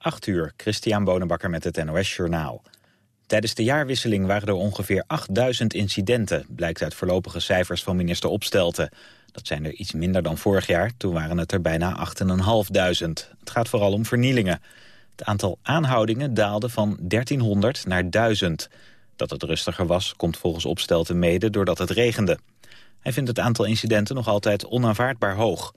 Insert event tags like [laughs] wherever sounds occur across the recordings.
8 uur, Christian Bonenbakker met het NOS Journaal. Tijdens de jaarwisseling waren er ongeveer 8000 incidenten... blijkt uit voorlopige cijfers van minister Opstelten. Dat zijn er iets minder dan vorig jaar, toen waren het er bijna 8500. Het gaat vooral om vernielingen. Het aantal aanhoudingen daalde van 1300 naar 1000. Dat het rustiger was, komt volgens Opstelten mede doordat het regende. Hij vindt het aantal incidenten nog altijd onaanvaardbaar hoog.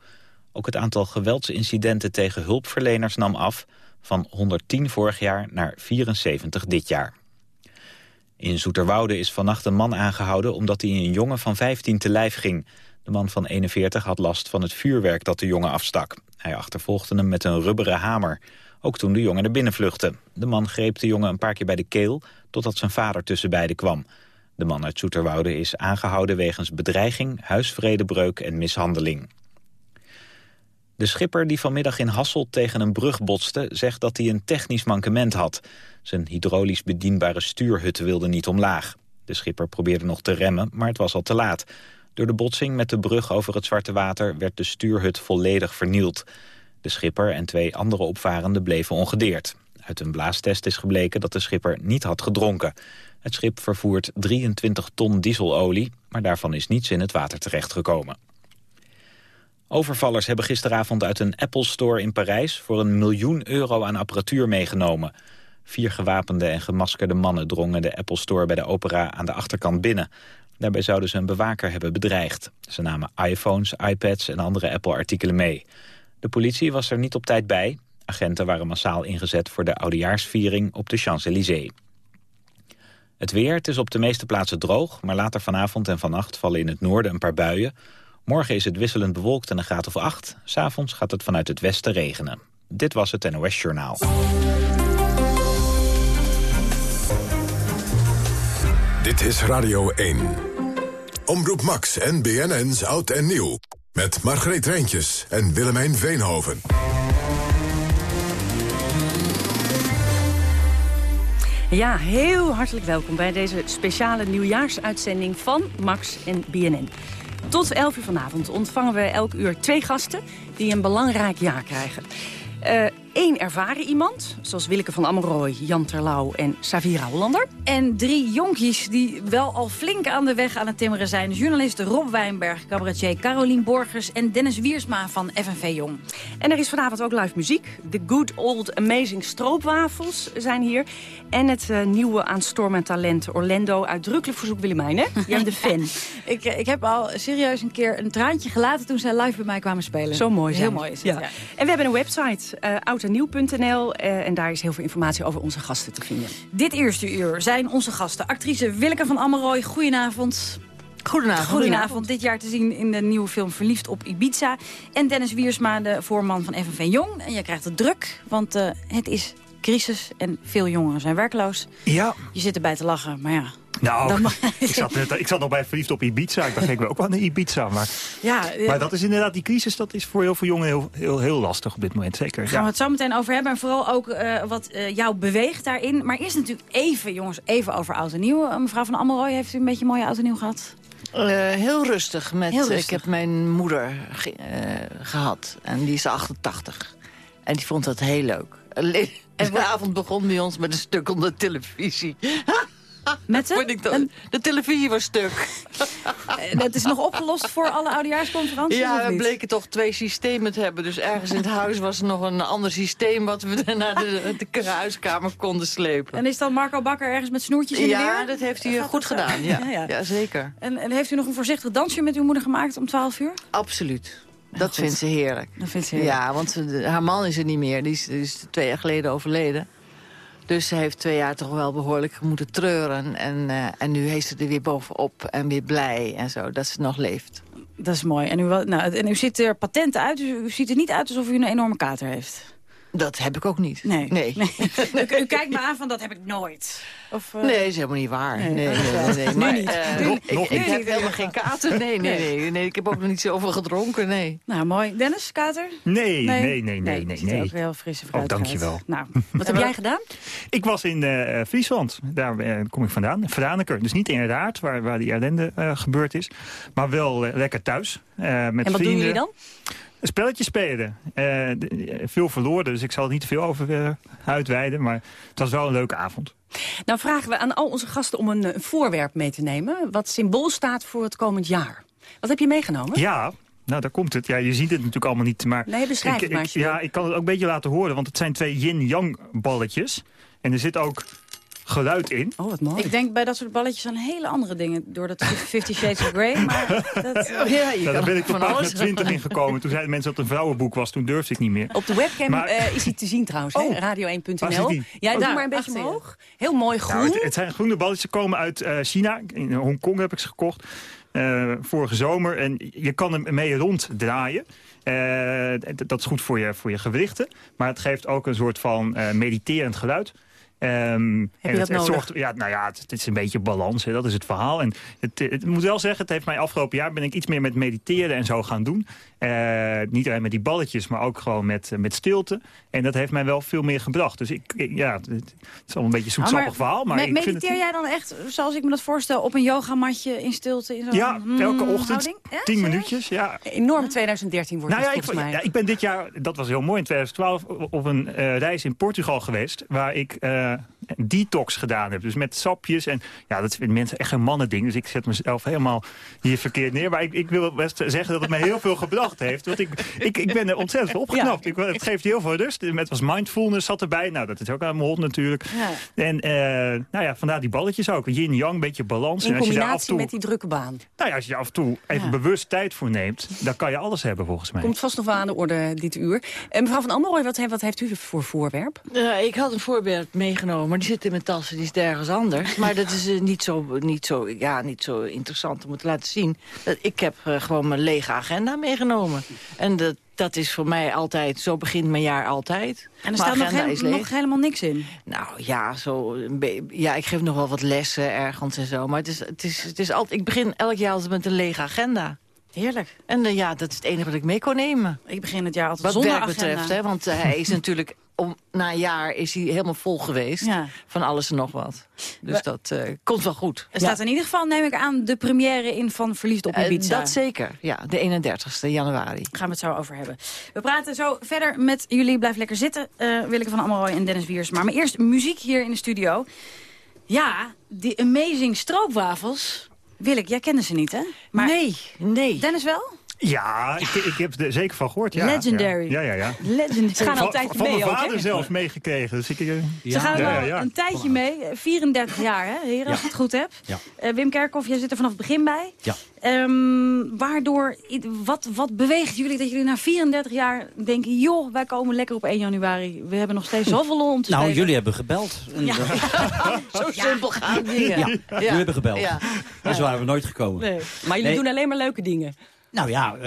Ook het aantal geweldsincidenten tegen hulpverleners nam af... van 110 vorig jaar naar 74 dit jaar. In Zoeterwoude is vannacht een man aangehouden... omdat hij een jongen van 15 te lijf ging. De man van 41 had last van het vuurwerk dat de jongen afstak. Hij achtervolgde hem met een rubberen hamer. Ook toen de jongen naar binnen vluchtte. De man greep de jongen een paar keer bij de keel... totdat zijn vader tussen beiden kwam. De man uit Zoeterwoude is aangehouden wegens bedreiging, huisvredebreuk en mishandeling. De schipper die vanmiddag in Hasselt tegen een brug botste... zegt dat hij een technisch mankement had. Zijn hydraulisch bedienbare stuurhut wilde niet omlaag. De schipper probeerde nog te remmen, maar het was al te laat. Door de botsing met de brug over het Zwarte Water... werd de stuurhut volledig vernield. De schipper en twee andere opvarenden bleven ongedeerd. Uit een blaastest is gebleken dat de schipper niet had gedronken. Het schip vervoert 23 ton dieselolie, maar daarvan is niets in het water terechtgekomen. Overvallers hebben gisteravond uit een Apple Store in Parijs... voor een miljoen euro aan apparatuur meegenomen. Vier gewapende en gemaskerde mannen drongen de Apple Store bij de opera aan de achterkant binnen. Daarbij zouden ze een bewaker hebben bedreigd. Ze namen iPhones, iPads en andere Apple-artikelen mee. De politie was er niet op tijd bij. Agenten waren massaal ingezet voor de oudejaarsviering op de Champs-Élysées. Het weer, is op de meeste plaatsen droog... maar later vanavond en vannacht vallen in het noorden een paar buien. Morgen is het wisselend bewolkt en een graad of acht. S'avonds gaat het vanuit het westen regenen. Dit was het NOS Journaal. Dit is Radio 1. Omroep Max en BNN's Oud en Nieuw. Met Margreet Rijntjes en Willemijn Veenhoven. Ja, heel hartelijk welkom bij deze speciale nieuwjaarsuitzending van Max en BNN. Tot 11 uur vanavond ontvangen we elk uur twee gasten die een belangrijk jaar krijgen. Eén ervaren iemand, zoals Willeke van Ammeroy, Jan Terlouw en Savira Hollander. En drie jonkies die wel al flink aan de weg aan het timmeren zijn. Journalist Rob Wijnberg, cabaretier Carolien Borgers en Dennis Wiersma van FNV Jong. En er is vanavond ook live muziek. The Good Old Amazing Stroopwafels zijn hier. En het uh, nieuwe aanstormend talent Orlando. Uitdrukkelijk verzoek Willemijn, hè? [laughs] Jij bent de fan. [laughs] ik, ik heb al serieus een keer een traantje gelaten toen zij live bij mij kwamen spelen. Zo mooi Heel mooi is het, ja. ja. En we hebben een website, uh, oudenieuw.nl. Uh, en daar is heel veel informatie over onze gasten te vinden. Dit eerste uur zijn onze gasten actrice Willeke van Ammeroy. Goedenavond. Goedenavond. Goedenavond. Dit jaar te zien in de nieuwe film Verliefd op Ibiza. En Dennis Wiersma, de voorman van FNV Jong. En jij krijgt het druk, want uh, het is crisis en veel jongeren zijn werkloos. Ja. Je zit erbij te lachen, maar ja... Nou, [laughs] ik zat, net, ik zat nog bij verliefd op Ibiza. Ik dacht, ik wil ook wel naar Ibiza. Maar, ja, ja, maar dat is inderdaad, die crisis, dat is voor heel veel jongeren heel, heel, heel lastig op dit moment. Zeker. Daar gaan we het zo meteen over hebben. En vooral ook uh, wat uh, jou beweegt daarin. Maar eerst natuurlijk even, jongens, even over oud en nieuw. Uh, mevrouw van Ammeroy, heeft u een beetje mooie oud en nieuw gehad? Uh, heel rustig. Met, heel rustig. Ik heb mijn moeder ge uh, gehad. En die is 88. En die vond dat heel leuk. En de avond begon bij ons met een stuk op de televisie. [laughs] Met ik dat, de televisie was stuk. Het is nog opgelost voor alle oudejaarsconferenties? Ja, we bleken toch twee systemen te hebben. Dus ergens in het huis was er nog een ander systeem... wat we [laughs] naar de, de huiskamer konden slepen. En is dan Marco Bakker ergens met snoertjes in de weer? Ja, dat heeft hij goed gedaan. Ja. Ja, [laughs] ja. ja, zeker. En, en heeft u nog een voorzichtig dansje met uw moeder gemaakt om 12 uur? Absoluut. Dat [laughs] vindt ze heerlijk. Dat vindt ze heerlijk. Ja, want ze, haar man is er niet meer. Die is, die is twee jaar geleden overleden. Dus ze heeft twee jaar toch wel behoorlijk moeten treuren. En, uh, en nu heeft ze er weer bovenop en weer blij en zo, dat ze nog leeft. Dat is mooi. En u, nou, en u ziet er patent uit, dus u ziet er niet uit alsof u een enorme kater heeft. Dat heb ik ook niet. Nee. nee. nee. [laughs] u, u, kijkt me aan van, dat heb ik nooit. Of, uh... Nee, dat is helemaal niet waar. Nee, nee, nee. nee, nee. Maar, niet. Uh, nu, ik, ik, heb helemaal geen kater. Nee, nee, nee, nee. Ik heb ook nog niet zoveel gedronken, nee. Nou, mooi. Dennis, kater? Nee, nee, nee, nee. nee, nee, nee. ook heel frisse Oh, dankjewel. Nou, [laughs] wat heb jij gedaan? Ik was in uh, Friesland. Daar uh, kom ik vandaan. Franeker. Dus niet in Raad, waar, waar die ellende uh, gebeurd is. Maar wel lekker thuis. met en wat vrienden. doen jullie dan? Een spelletje spelen. Eh, veel verloren, dus ik zal er niet te veel over uh, uitweiden. Maar het was wel een leuke avond. Nou vragen we aan al onze gasten om een, een voorwerp mee te nemen... wat symbool staat voor het komend jaar. Wat heb je meegenomen? Ja, nou, daar komt het. Ja, je ziet het natuurlijk allemaal niet. Maar nee, beschrijf ik, het maar. ja, ik kan het ook een beetje laten horen, want het zijn twee yin-yang balletjes. En er zit ook geluid in. Oh, wat mooi. Ik denk bij dat soort balletjes aan hele andere dingen. Door dat Fifty Shades of Grey. Maar [laughs] dat, ja, ja, daar ben ik tot pagina 20 in gekomen. Toen zeiden mensen dat het een vrouwenboek was. Toen durfde ik niet meer. Op de webcam maar, uh, is hij te zien trouwens. Oh, Radio1.nl. Ja, oh, doe maar een beetje omhoog. Heel mooi groen. Nou, het, het, zijn groene balletjes. Ze komen uit uh, China. In Hongkong heb ik ze gekocht. Uh, vorige zomer. En je kan hem mee ronddraaien. Uh, dat is goed voor je, voor je gewrichten. Maar het geeft ook een soort van uh, mediterend geluid. Um, Heb je dat het, zorgt, ja, nou ja, het, is een beetje balans, hè, dat is het verhaal. En het, het, moet wel zeggen, het heeft mij afgelopen jaar ben ik iets meer met mediteren en zo gaan doen. Uh, niet alleen met die balletjes, maar ook gewoon met, met stilte. En dat heeft mij wel veel meer gebracht. Dus ik, ja, het, is al een beetje een zoetsappig ah, verhaal. Maar me, ik mediteer jij dan echt, zoals ik me dat voorstel, op een yogamatje in stilte? In ja, elke ochtend, tien minuutjes. Ja. Enorm 2013 wordt nou, het ja, volgens ik, mij. Ja, ik ben dit jaar, dat was heel mooi in 2012, op een uh, reis in Portugal geweest. Waar ik uh, that. Detox gedaan heb. Dus met sapjes. En ja, dat vinden mensen echt een mannending. Dus ik zet mezelf helemaal hier verkeerd neer. Maar ik, ik wil best zeggen dat het me heel veel gebracht heeft. Want ik, ik, ik ben er ontzettend opgeknapt. Ik, het geeft heel veel rust. Met was mindfulness zat erbij. Nou, dat is ook aan mijn hond natuurlijk. Ja. En uh, nou ja, vandaar die balletjes ook. Yin-yang, een beetje balans. In en als combinatie je daar af en toe, met die drukke baan. Nou ja, als je daar af en toe even bewust tijd voor neemt... dan kan je alles hebben volgens mij. Komt vast nog wel aan de orde dit uur. En mevrouw van Ammeroy, wat, wat heeft u voor voorwerp? Uh, ik had een voorwerp meegenomen, maar die zit in mijn tas. Die is ergens anders. [laughs] Maar dat is uh, niet, zo, niet, zo, ja, niet zo interessant om het te laten zien. Ik heb gewoon mijn lege agenda meegenomen. En dat, dat is voor mij altijd, zo begint mijn jaar altijd. En er staat nog, helemaal niks in? Nou ja, zo, ja, ik geef nog wel wat lessen ergens en zo. Maar het is, het is, het is altijd, ik begin elk jaar altijd met een lege agenda. Heerlijk. En uh, ja, dat is het enige wat ik mee kon nemen. Ik begin het jaar altijd wat zonder werk agenda. betreft, hè, want hij is [laughs] natuurlijk om, na een jaar is hij helemaal vol geweest ja. van alles en nog wat. Dus We, dat uh, komt wel goed. Er staat ja. in ieder geval, neem ik aan, de première in van Verliefd op Ibiza. Uh, dat zeker, ja. De 31ste januari. Gaan we het zo over hebben. We praten zo verder met jullie. Blijf lekker zitten, uh, Willeke van Ammeroy en Dennis Wiersma. Maar eerst muziek hier in de studio. Ja, die Amazing Stroopwafels. Willeke, jij kende ze niet, hè? Maar nee, nee. Dennis wel? Ja, ik, ik heb er zeker van gehoord. Ja. Legendary. Ja, ja, ja. Legendary. Ze gaan al een tijdje van mee mijn vader ook, zelf meegekregen. Dus ik, uh, Ze gaan ja, ja, een tijdje mee. 34 jaar, hè, heren, als ik het goed heb. Uh, Wim Kerkhoff, jij zit er vanaf het begin bij. Ja. Um, waardoor, wat, wat beweegt jullie dat jullie na 34 jaar denken... joh, wij komen lekker op 1 januari. We hebben nog steeds zoveel lol om te Nou, spelen. jullie hebben gebeld. Ja. [laughs] Zo simpel gaan dingen. Ja, jullie hebben gebeld. Ja. Dus waren we nooit gekomen. Nee. Maar jullie nee. doen alleen maar leuke dingen. Nou ja, uh,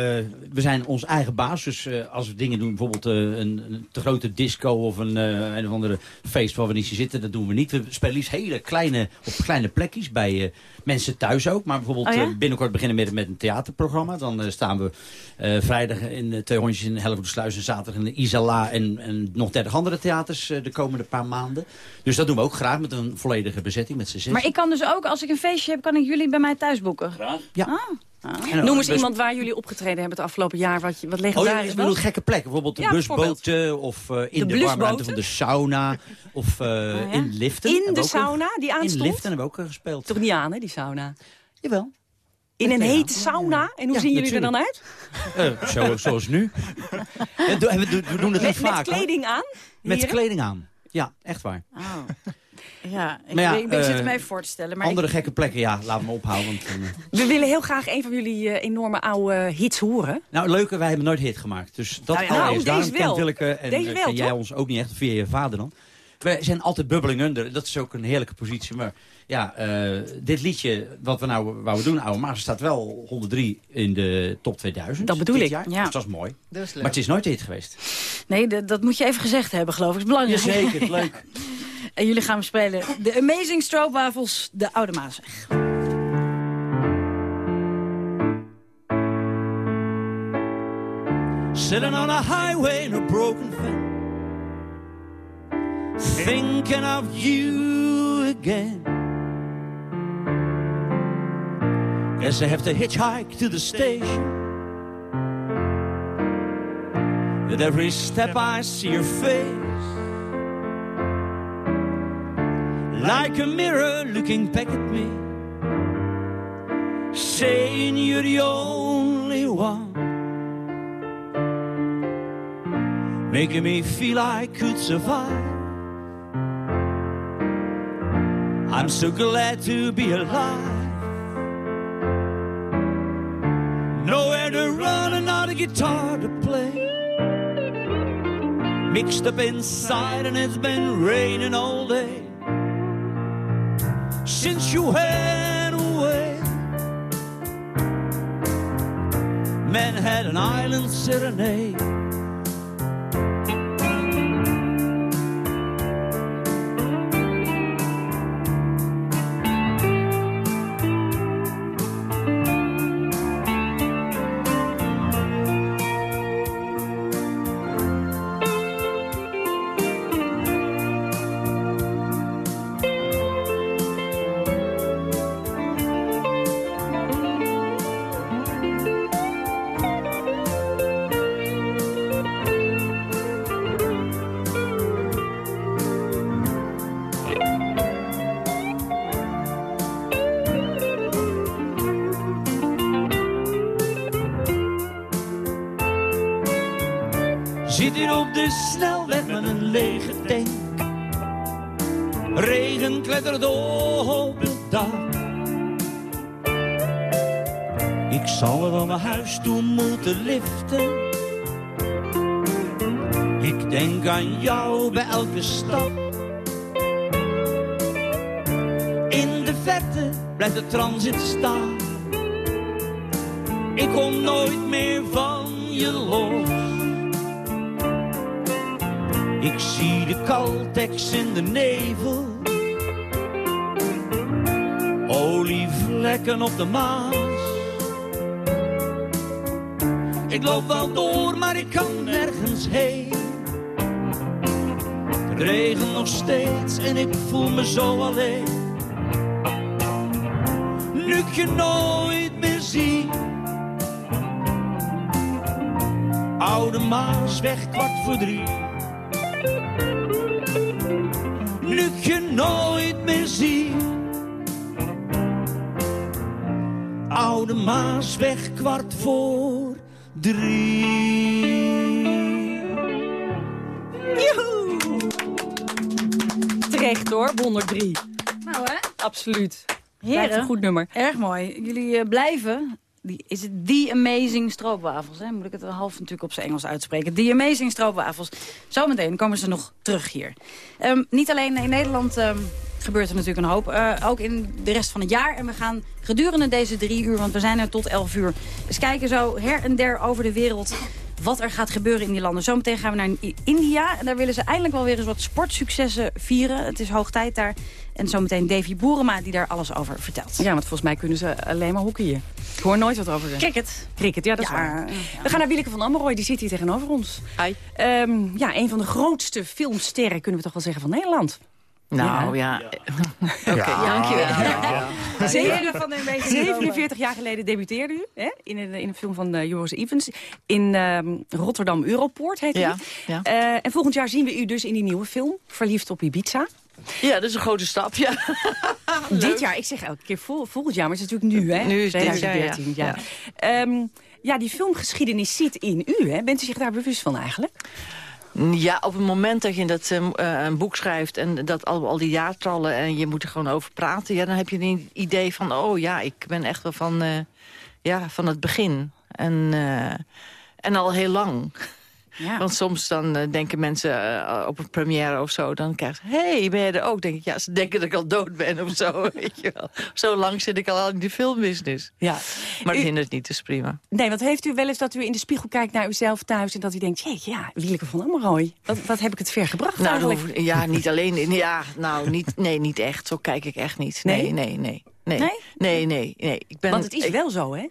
we zijn ons eigen baas. Dus uh, als we dingen doen, bijvoorbeeld uh, een, een, te grote disco of een, een of andere feest waar we niet zitten, dat doen we niet. We spelen liefst hele kleine, op kleine plekjes bij mensen thuis ook. Maar bijvoorbeeld oh ja? binnenkort beginnen we met, met een theaterprogramma. Dan staan we vrijdag in twee hondjes in Hellevoetsluis en zaterdag in de Isala en, en nog dertig andere theaters de komende paar maanden. Dus dat doen we ook graag met een volledige bezetting met z'n zes. Maar ik kan dus ook, als ik een feestje heb, kan ik jullie bij mij thuis boeken? Graag. Ja. Ah. Ah. Noem eens iemand waar jullie opgetreden hebben het afgelopen jaar, wat, wat legendarisch oh, je bedoelt gekke plekken, bijvoorbeeld de ja, busboten of uh, in de, de warme ruimte van de sauna of uh, oh, ja? in liften. In de sauna die aanstond? In liften hebben we ook gespeeld. Toch niet aan, hè, die sauna? Jawel. In een hete sauna? En hoe ja, zien jullie natuurlijk. er dan uit? Uh, zo, [laughs] zoals nu. we, we, we doen het met, niet vaak. Met kleding hoor. aan? Met kleding aan. Ja, echt waar. Oh. Ja, ik, Maar ja, ik, ik zit eh, er me even voor te stellen. Maar Andere ik, gekke plekken, ja, laat me ophouden. Want, eh, We willen heel graag een van jullie uh, enorme oude hits horen. Nou, leuke, wij hebben nooit hit gemaakt. Dus dat Nou ja, nou, Daarom deze wel. Willeke en Deze eh, wel, ken jij toch? ons ook niet echt, via je vader dan. Wij zijn altijd bubbling under. Dat is ook een heerlijke positie. Maar ja, eh, dit liedje, wat we nou wouden doen, Oude Maas, staat wel 103 in de top 2000. Dat bedoel dit ik, Jaar. ja. Dus dat is mooi. Dat is leuk. Maar het is nooit hit geweest. nee, dat, moet je even gezegd hebben, geloof ik. is belangrijk. Jazeker, leuk. [laughs] En jullie gaan spelen de Amazing Stroopwafels, de Oude Maasweg. Sitting on a highway in a broken thing. Thinking of you again. Guess I have to hitchhike to the station. With every step I see your face. Like a mirror looking back at me. Saying you're the only one. Making me feel I could survive. I'm so glad to be alive. Nowhere to run and not a guitar to play. Mixed up inside and it's been raining all day. Since you went away. Manhattan Island Serenade. Zit hier op de snelweg met een lege tank. Regen klettert op het dak. Ik zal me van mijn huis toe moeten liften. Ik denk aan jou bij elke stap. In de verte blijft de transit staan. Ik kom nooit meer van je los. Ik zie de Caltex in de nevel. Olievlekken op de Maas. Ik loop wel door, maar ik kan nergens heen. Het regent nog steeds en ik voel me zo alleen. Nu ik je nooit meer zie. Oude Maasweg, kwart voor drie. Maasweg, kwart voor drie. Joehoe! Terecht hoor, 103. Nou hè, Absoluut. Blijft een heren, goed nummer. erg mooi. Jullie eh, blijven... Die, is het The Amazing Stroopwafels, hè? Moet ik het wel half natuurlijk op zijn Engels uitspreken. The Amazing Stroopwafels. Zometeen komen ze nog terug hier. Ehm, niet alleen in Nederland ehm, gebeurt er natuurlijk een hoop. eh, ook in de rest van het jaar. En we gaan gedurende deze drie uur, want we zijn er tot elf uur... eens kijken zo her en der over de wereld wat er gaat gebeuren in die landen. Zometeen gaan we naar India. En daar willen ze eindelijk wel weer eens wat sportsuccessen vieren. Het is hoog tijd daar. En zometeen Davy Boerema die daar alles over vertelt. Ja, want volgens mij kunnen ze alleen maar hockeyen. Ik hoor nooit wat over. Cricket. Cricket, ja, dat is waar. ja. We gaan naar Wieleke van Ammeroy, die zit hier tegenover ons. Hi. Ehm, ja, een van de grootste filmsterren, kunnen we toch wel zeggen, van Nederland. Nou ja. [laughs] Oké, dankjewel. Van de 47 jaar geleden debuteerde u hè, in, een, in een film van eh, Joris Evans. In ehm, Rotterdam Europoort heet Ja, die. ja. Eh, en volgend jaar zien we u dus in die nieuwe film, Verliefd op Ibiza. ja, dat is een grote stap, ja. [laughs] Dit jaar, ik zeg elke keer vol, volgend jaar, maar het is natuurlijk nu, hè? Nu is dit jaar, 2013, ja. ja. Ehm, ja, die filmgeschiedenis zit in u, hè? Bent u zich daar bewust van eigenlijk? Ja, op het moment dat je dat, eh, eh, een boek schrijft... en dat al, al die jaartallen en je moet er gewoon over praten... Ja, dan heb je een idee van, oh ja, ik ben echt wel van, eh, ja, van het begin. En, en al heel lang. Ja. Want soms dan eh, denken mensen eh, op een première of zo... dan krijg je, hé, hey, ben je er ook? denk ik, ja, ze denken dat ik al dood ben of zo, [laughs] weet je wel. Zo lang zit ik al in die filmbusiness. ja. Maar U- dat hindert niet, dus prima. Nee, want heeft u wel eens dat u in de spiegel kijkt naar uzelf thuis... en dat u denkt, jeetje, ja, Wieleke van Ammeroy. Wat, wat heb ik het ver gebracht Nou, eigenlijk? ja, niet alleen. in- Ja, nou, niet, nee, niet echt. Zo kijk ik echt niet. Nee, Nee? nee, nee. Nee, Nee? nee, nee. nee, Ik ben, Want het is ik- wel zo, hè?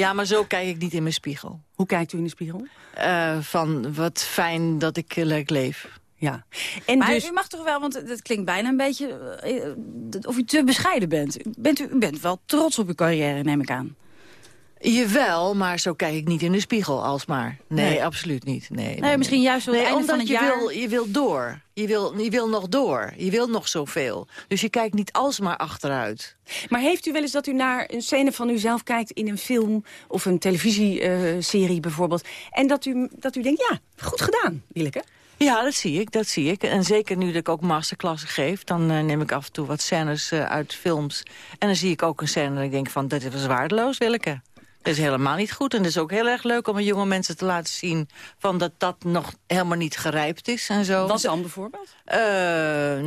Ja, maar zo kijk ik niet in mijn spiegel. Hoe kijkt u in de spiegel? Eh, van, wat fijn dat ik eh, leuk leef. Ja. En Maar dus, u mag toch wel, want het klinkt bijna een beetje... eh, dat- of u te bescheiden bent. Bent, u, u bent wel trots op uw carrière, neem ik aan. Jawel, maar zo kijk ik niet in de spiegel alsmaar. Nee, nee. absoluut niet. Nee, nee, nee, misschien juist op het einde van het je jaar... Wil, je wil door. Je wil, je wil nog door. Je wil nog zoveel. Dus je kijkt niet alsmaar achteruit. Maar heeft u wel eens dat u naar een scène van uzelf kijkt... in een film of een televisieserie uh, bijvoorbeeld... en dat u, dat u denkt, ja, goed gedaan, Willeke? Ja, dat zie ik, dat zie ik. En zeker nu dat ik ook masterklassen geef... dan uh, neem ik af en toe wat scènes uh, uit films. En dan zie ik ook een scène en ik denk van... dat is waardeloos, Willeke. Dat is helemaal niet goed. En het is ook heel erg leuk om aan jonge mensen te laten zien... Van dat dat nog helemaal niet gerijpt is en zo. Wat dan bijvoorbeeld? Uh,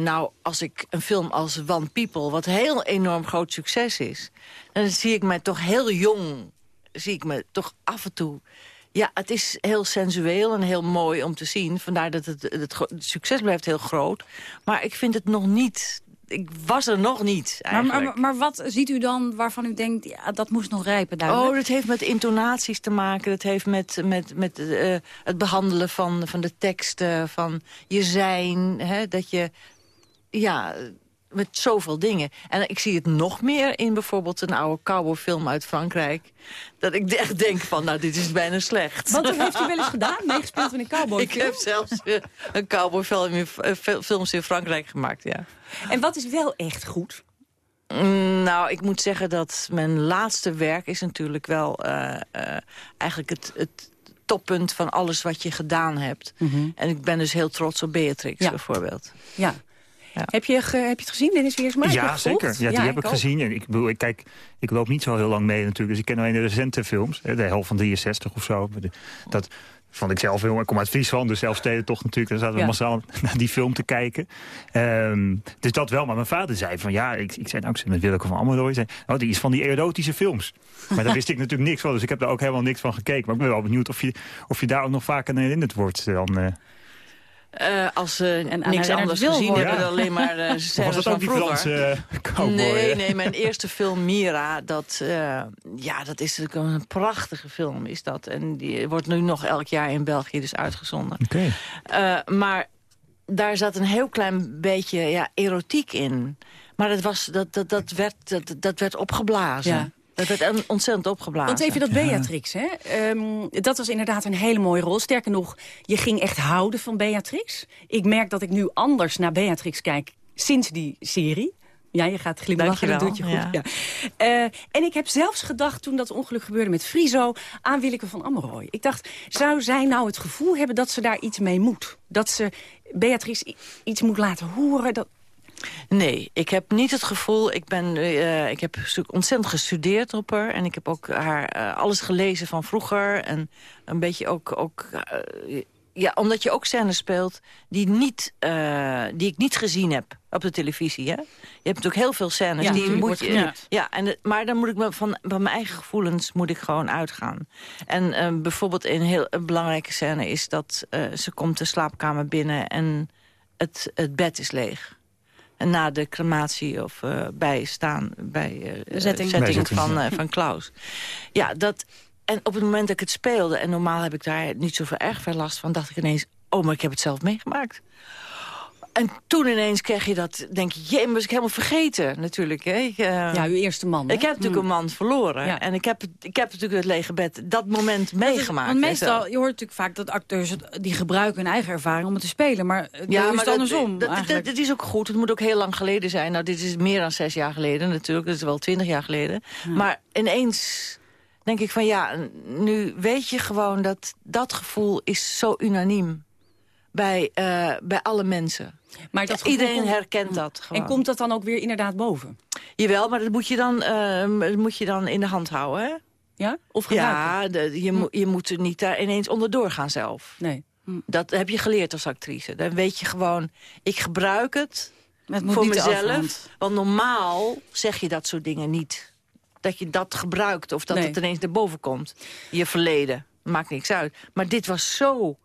nou, als ik een film als One People... wat heel enorm groot succes is... dan zie ik me toch heel jong... zie ik me toch af en toe... Ja, het is heel sensueel en heel mooi om te zien. Vandaar dat het, het, het succes blijft heel groot. Maar ik vind het nog niet ik was er nog niet, maar, maar, maar, wat ziet u dan waarvan u denkt, ja, dat moest nog rijpen duidelijk? Oh, dat heeft met intonaties te maken. Dat heeft met, met, met uh, het behandelen van, van de teksten, van je zijn. Hè, dat je, ja, met zoveel dingen. En ik zie het nog meer in bijvoorbeeld een oude cowboyfilm uit Frankrijk. Dat ik echt denk van, nou, dit is bijna slecht. Wat heeft u wel eens gedaan? Meegespeeld in een cowboyfilm? Ik heb zelfs uh, een cowboyfilm in, uh, films in Frankrijk gemaakt, ja. En wat is wel echt goed? Mm, nou, ik moet zeggen dat mijn laatste werk is natuurlijk wel uh, eigenlijk het, het toppunt van alles wat je gedaan hebt. Mm -hmm. En ik ben dus heel trots op Beatrix ja. bijvoorbeeld. Ja. Ja. Heb, je, heb je het gezien, Dennis Wiersma? Ja, zeker. Ja, die ja, heb ik, gezien. En ik, bedoel, ik, kijk, ik loop niet zo heel lang mee natuurlijk. Dus ik ken alleen de recente films. De helft van 63 of zo. Dat vond ik zelf heel... Ik kom uit Friesland, dus zelfsteden toch natuurlijk. Daar zaten we ja. massaal naar die film te kijken. Um, dus dat wel. Maar mijn vader zei van... Ja, ik, ik zei nou, ik zit met Willeke van Ameloy. Zei, oh, die is van die erotische films. Maar daar wist ik natuurlijk niks van. Dus ik heb daar ook helemaal niks van gekeken. Maar ik ben wel benieuwd of je, of je daar ook nog vaker naar herinnerd wordt. Dan, uh, uh, als ze uh, niks anders gezien worden hebben, ja. alleen maar [laughs] uh, Was dat ook die Franse cowboy? Nee, [laughs] nee, mijn eerste film Mira, dat, ja, dat is natuurlijk een prachtige film, is dat. En die wordt nu nog elk jaar in België dus uitgezonden. Okay. maar daar zat een heel klein beetje ja, erotiek in. Maar dat, was, dat, dat, dat, werd, dat, dat werd opgeblazen. Ja. Dat werd ontzettend opgeblazen. Want even dat Beatrix, hè? Um, dat was inderdaad een hele mooie rol. Sterker nog, je ging echt houden van Beatrix. Ik merk dat ik nu anders naar Beatrix kijk sinds die serie. Ja, je gaat glimlachen, dat doet je goed. Ja. Ja. Uh, en ik heb zelfs gedacht, toen dat ongeluk gebeurde met Friso... aan Willeke van Ammeroy. Ik dacht, zou zij nou het gevoel hebben dat ze daar iets mee moet? Dat ze Beatrix iets moet laten horen? Dat... Nee, ik heb niet het gevoel... Ik, ben, uh, ik heb ontzettend gestudeerd op haar. En ik heb ook haar uh, alles gelezen van vroeger. En een beetje ook... ook uh, ja, omdat je ook scènes speelt die, niet, die ik niet gezien heb op de televisie. Hè? Je hebt natuurlijk heel veel scènes. Ja, die moet je, ja. ja en, maar dan moet ik me van, van mijn eigen gevoelens moet ik gewoon uitgaan. En bijvoorbeeld een heel een belangrijke scène is dat ze komt de slaapkamer binnen... en het, het bed is leeg na de crematie of uh, bij staan bij uh, zetting, zetting van, uh, van Klaus. Ja, dat, en op het moment dat ik het speelde... en normaal heb ik daar niet zoveel erg veel last van... dacht ik ineens, oh, maar ik heb het zelf meegemaakt. En toen ineens kreeg je dat, denk je, jee, was ik helemaal vergeten natuurlijk. Hè? Ik, uh, ja, uw eerste man. Hè? Ik heb natuurlijk hmm. een man verloren. Ja. En ik heb, ik heb natuurlijk het lege bed dat moment meegemaakt. Want meestal, je hoort natuurlijk vaak dat acteurs het, die gebruiken hun eigen ervaring om het te spelen. Maar ja, maar is het andersom. Dat, dat, dat, dat, is ook goed. Het moet ook heel lang geleden zijn. Nou, dit is meer dan zes jaar geleden natuurlijk. Dat is wel twintig jaar geleden. Ja. Maar ineens denk ik van ja, nu weet je gewoon dat dat gevoel is zo unaniem bij, uh, bij alle mensen. Maar dat ja, iedereen komt... herkent dat gewoon. En komt dat dan ook weer inderdaad boven? Jawel, maar dat moet je dan, uh, moet je dan in de hand houden, hè? Ja? Of gebruiken? Ja, de, je, hm. je moet er niet daar ineens onderdoor gaan zelf. Nee. Hm. Dat heb je geleerd als actrice. Dan weet je gewoon, ik gebruik het, het voor mezelf. Want normaal zeg je dat soort dingen niet. Dat je dat gebruikt of dat nee. het ineens erboven komt. Je verleden. Maakt niks uit. Maar dit was zo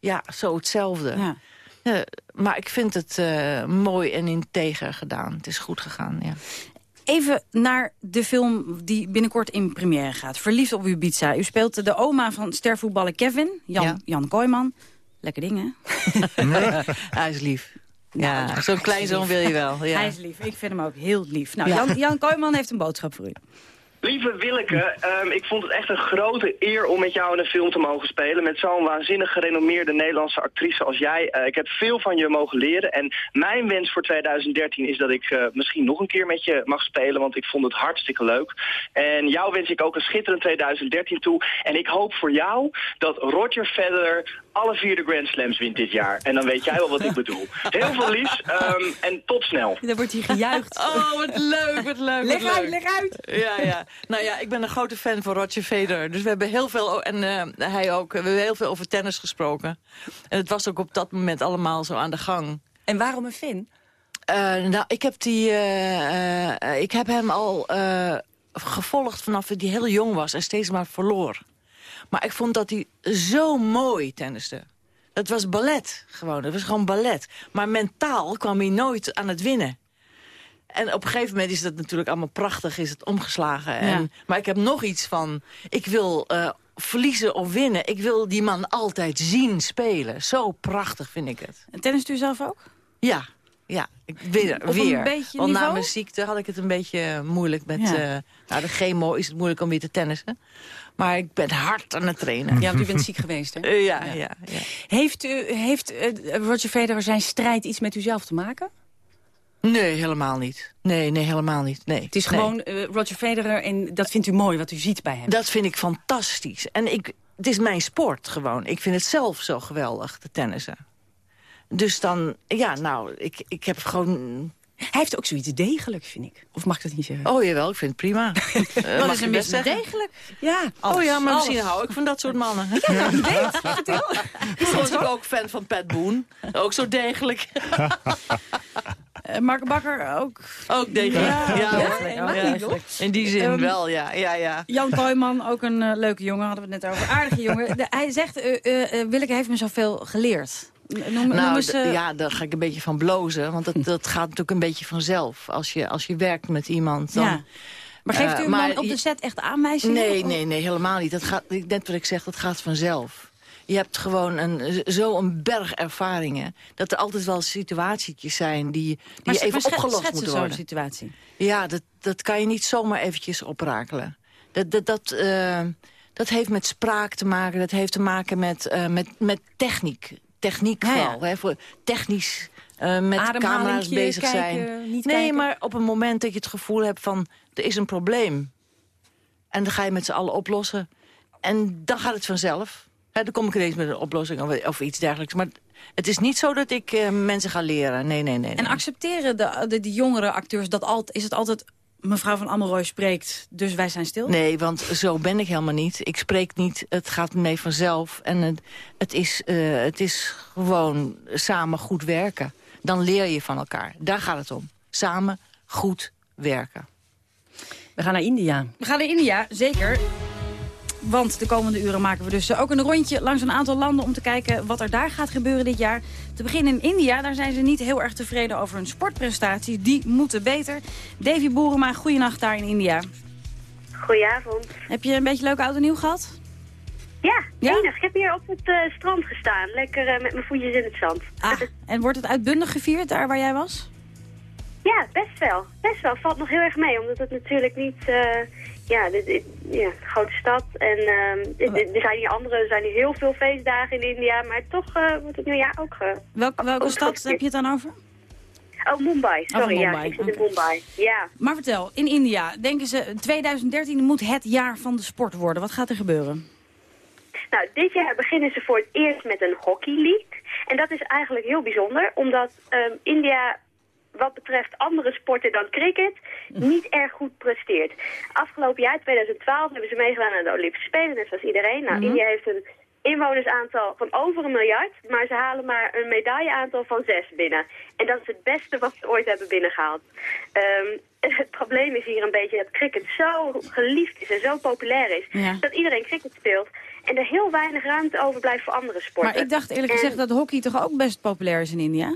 ja, zo hetzelfde. Ja. Maar ik vind het uh, mooi en integer gedaan. Het is goed gegaan, ja. Even naar de film die binnenkort in première gaat. Verliefd op Ibiza. U speelt de oma van stervoetballer Kevin, Jan, ja. Jan Kooijman. Lekker ding, hè? [laughs] Hij is lief. Ja, ja zo'n kleinzoon wil je wel. Ja. Hij is lief. Ik vind hem ook heel lief. Nou, Jan, Jan Kooijman heeft een boodschap voor u. Lieve Willeke, ehm, ik vond het echt een grote eer om met jou in een film te mogen spelen. Met zo'n waanzinnig gerenommeerde Nederlandse actrice als jij. Eh, ik heb veel van je mogen leren. En mijn wens voor 2013 is dat ik eh, misschien nog een keer met je mag spelen. Want ik vond het hartstikke leuk. En jou wens ik ook een schitterend 2013 toe. En ik hoop voor jou dat Roger Federer alle vier de Grand Slams wint dit jaar. En dan weet jij wel wat ik bedoel. Heel veel liefs ehm, en tot snel. Dan [laughs] wordt hier gejuicht. [laughs] Oh, wat leuk, wat leuk. leg wat uit, leuk. leg uit. Ja, ja. Nou ja, ik ben een grote fan van Roger Federer. Dus we hebben heel veel, en eh, hij ook, we hebben heel veel over tennis gesproken. En het was ook op dat moment allemaal zo aan de gang. En waarom een Finn? Eh, nou, ik heb, die, eh, eh, ik heb hem al eh, gevolgd vanaf hij heel jong was en steeds maar verloor. Maar ik vond dat hij zo mooi tenniste. Het was ballet gewoon, het was gewoon ballet. Maar mentaal kwam hij nooit aan het winnen. En op een gegeven moment is dat natuurlijk allemaal prachtig, is het omgeslagen. En, Ja. Maar ik heb nog iets van, ik wil eh, verliezen of winnen. Ik wil die man altijd zien spelen. Zo prachtig vind ik het. En tennist u zelf ook? Ja, ja. Ik, weer, Op een weer. beetje Want na mijn ziekte had ik het een beetje moeilijk met... Ja. eh nou, de chemo is het moeilijk om weer te tennissen. Maar ik ben hard aan het trainen. Ja, want u bent ziek geweest, hè? [laughs] Eh, ja, ja. ja, Heeft, u, heeft eh, Roger Federer zijn strijd iets met u zelf te maken? Nee, helemaal niet. Nee, nee, helemaal niet. Nee. Het is Nee. gewoon eh, Roger Federer en dat vindt u mooi wat u ziet bij hem. Dat vind ik fantastisch. En ik, het is mijn sport gewoon. Ik vind het zelf zo geweldig, te tennissen. Dus dan, ja, nou, ik, ik heb gewoon... Hij heeft ook zoiets degelijk, vind ik. Of mag ik dat niet zeggen? Oh jawel, ik vind het prima. [laughs] Wat mag is je best mis met zeggen. degelijk? Ja, Oh ja, maar alles. misschien hou ik van dat soort mannen. Ja, wie weet. [laughs] Ik was ook fan van Pat Boone. Ook zo degelijk. [laughs] Eh, Mark Bakker ook. Ook degelijk. Ja, Ja, Mag niet, hoor. In die zin Ehm, wel, ja. ja, ja. Jan Kooijman, ook een eh, leuke jongen, hadden we het net over. Aardige jongen. De- hij zegt, eh eh, eh, Willeke heeft me zoveel geleerd. Noem, Nou, eh, ja, daar ga ik een beetje van blozen. Want dat, dat gaat natuurlijk een beetje vanzelf. Als je, als je werkt met iemand, dan... ja. Maar geeft Eh, u hem maar dan op de set echt aanwijzingen? Nee, Of- nee, nee, helemaal niet. Dat gaat, net wat ik zeg, dat gaat vanzelf. Je hebt gewoon een, zo'n berg ervaringen. Dat er altijd wel situatietjes zijn die, die even opgelost moeten zo'n worden. situatie. Ja, dat, dat kan je niet zomaar eventjes oprakelen. Dat, dat, dat, eh, dat heeft met spraak te maken. Dat heeft te maken met, met, met techniek. Techniek Ja, vooral. Hè, voor technisch eh, met camera's bezig kijken, zijn. niet nee, kijken. maar op een moment dat je het gevoel hebt van... er is een probleem. En dan ga je met z'n allen oplossen. En dan gaat het vanzelf. Hè, dan kom ik ineens met een oplossing of, of iets dergelijks. Maar het is niet zo dat ik eh, mensen ga leren. Nee, nee, nee. En nee. accepteren de, de, die jongere acteurs dat altijd... Is het altijd mevrouw van Amelrooy spreekt, dus wij zijn stil? Nee, want zo ben ik helemaal niet. Ik spreek niet, het gaat mee vanzelf. En het, het, is, eh, het is gewoon samen goed werken. Dan leer je van elkaar. Daar gaat het om. Samen goed werken. We gaan naar India. We gaan naar India, zeker. Want de komende uren maken we dus ook een rondje langs een aantal landen... om te kijken wat er daar gaat gebeuren dit jaar. Te beginnen in India, daar zijn ze niet heel erg tevreden over hun sportprestaties. Die moeten beter. Davy Boerema, goeienacht daar in India. Goedenavond. Heb je een beetje leuk oud en nieuw gehad? Ja, Ja? enig. Ik heb hier op het eh, strand gestaan. Lekker eh, met mijn voetjes in het zand. Ah, en wordt het uitbundig gevierd daar waar jij was? Ja, best wel. Best wel. Valt nog heel erg mee, omdat het natuurlijk niet... eh, ja, dit, dit- ja, grote stad. En ehm, er zijn hier andere, er zijn hier heel veel feestdagen in India, maar toch eh, wordt het nieuwjaar ook... Welk, welke ook stad heb je het dan over? Oh, Mumbai. Sorry, Oh, ja. Mumbai, Ik zit in Mumbai. Ja. Maar vertel, in India denken ze 2013 moet het jaar van de sport worden. Wat gaat er gebeuren? Nou, dit jaar beginnen ze voor het eerst met een hockey league. En dat is eigenlijk heel bijzonder, omdat ehm, India wat betreft andere sporten dan cricket niet erg goed presteert. Afgelopen jaar, 2012, hebben ze meegedaan aan de Olympische Spelen, net zoals iedereen. Nou, India heeft een inwonersaantal van over een miljard, maar ze halen maar een medailleaantal van zes binnen. En dat is het beste wat ze ooit hebben binnengehaald. Ehm, [laughs] het probleem is hier een beetje dat cricket zo geliefd is en zo populair is, Ja. dat iedereen cricket speelt. En er heel weinig ruimte overblijft voor andere sporten. Maar ik dacht eerlijk En gezegd dat hockey toch ook best populair is in India?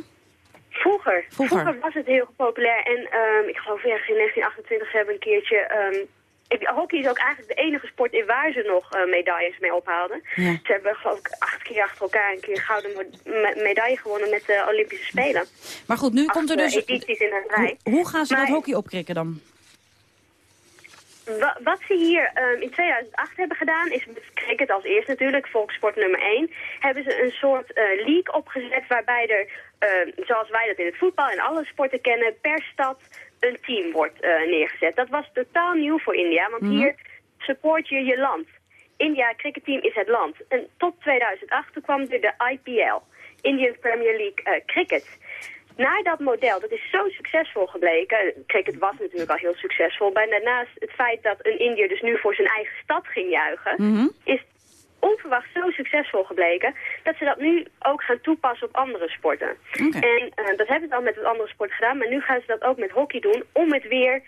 Vroeger, Vroeger. vroeger. was het heel populair. En ehm, ik geloof ergens in 1928 ze hebben een keertje... ehm, hockey is ook eigenlijk de enige sport in waar ze nog eh, medailles mee ophaalden. Ja. Ze hebben geloof ik acht keer achter elkaar een keer een gouden me- medaille gewonnen met de Olympische Spelen. Maar goed, nu komt er dus... eh, edities in een Hoe, gaan ze Maar- dat hockey opkrikken dan? Wa- wat ze hier ehm, in 2008 hebben gedaan, is met cricket als eerst natuurlijk, volkssport nummer 1, hebben ze een soort eh, league opgezet waarbij er, ehm, zoals wij dat in het voetbal en alle sporten kennen, per stad een team wordt eh, neergezet. Dat was totaal nieuw voor India, want hier support je je land. India cricketteam is het land. En tot 2008 toen kwam er de IPL, Indian Premier League eh, Cricket. Naar dat model, dat is zo succesvol gebleken. Cricket was natuurlijk al heel succesvol. Maar daarnaast het feit dat een Indiër dus nu voor zijn eigen stad ging juichen... is onverwacht zo succesvol gebleken... dat ze dat nu ook gaan toepassen op andere sporten. En eh, dat hebben ze al met een andere sport gedaan... maar nu gaan ze dat ook met hockey doen... om het weer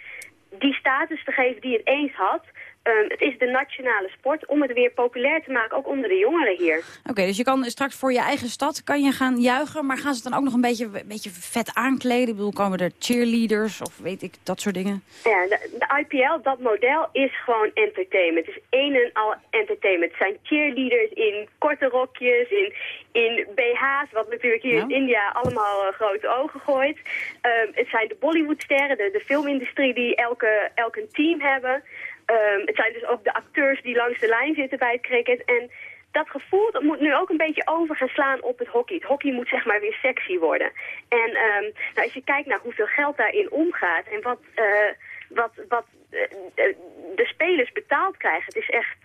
die status te geven die het eens had... Ehm, het is de nationale sport om het weer populair te maken, ook onder de jongeren hier. Oké, dus je kan straks voor je eigen stad kan je gaan juichen... maar gaan ze het dan ook nog een beetje, een beetje vet aankleden? Ik bedoel, komen er cheerleaders of weet ik, dat soort dingen? Ja, de, de IPL, dat model, is gewoon entertainment. Het is een en al entertainment. Het zijn cheerleaders in korte rokjes, in, in BH's, wat natuurlijk hier in India allemaal eh, grote ogen gooit. Ehm, het zijn de Bollywoodsterren, de, de filmindustrie die elke, elk een team hebben. Ehm, het zijn dus ook de acteurs die langs de lijn zitten bij het cricket. En dat gevoel dat moet nu ook een beetje over gaan slaan op het hockey. Het hockey moet zeg maar weer sexy worden. En ehm, nou, als je kijkt naar hoeveel geld daarin omgaat en wat, eh, wat, wat eh, eh, de spelers betaald krijgen. Het is echt,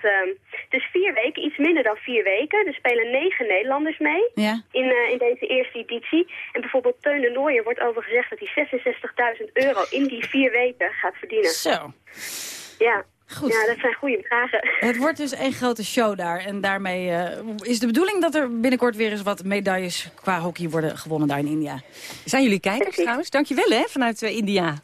het is vier weken, iets minder dan vier weken. Er spelen negen Nederlanders mee Ja. in, in deze eerste editie. En bijvoorbeeld Teun de Nooijer wordt over gezegd dat hij 66.000 euro in die vier weken gaat verdienen. Zo. Ja. Goed. ja, dat zijn goede vragen. Het wordt dus één grote show daar. En daarmee eh, is de bedoeling dat er binnenkort weer eens wat medailles qua hockey worden gewonnen daar in India. Zijn jullie kijkers Precies. trouwens? Dankjewel hè, vanuit eh, India.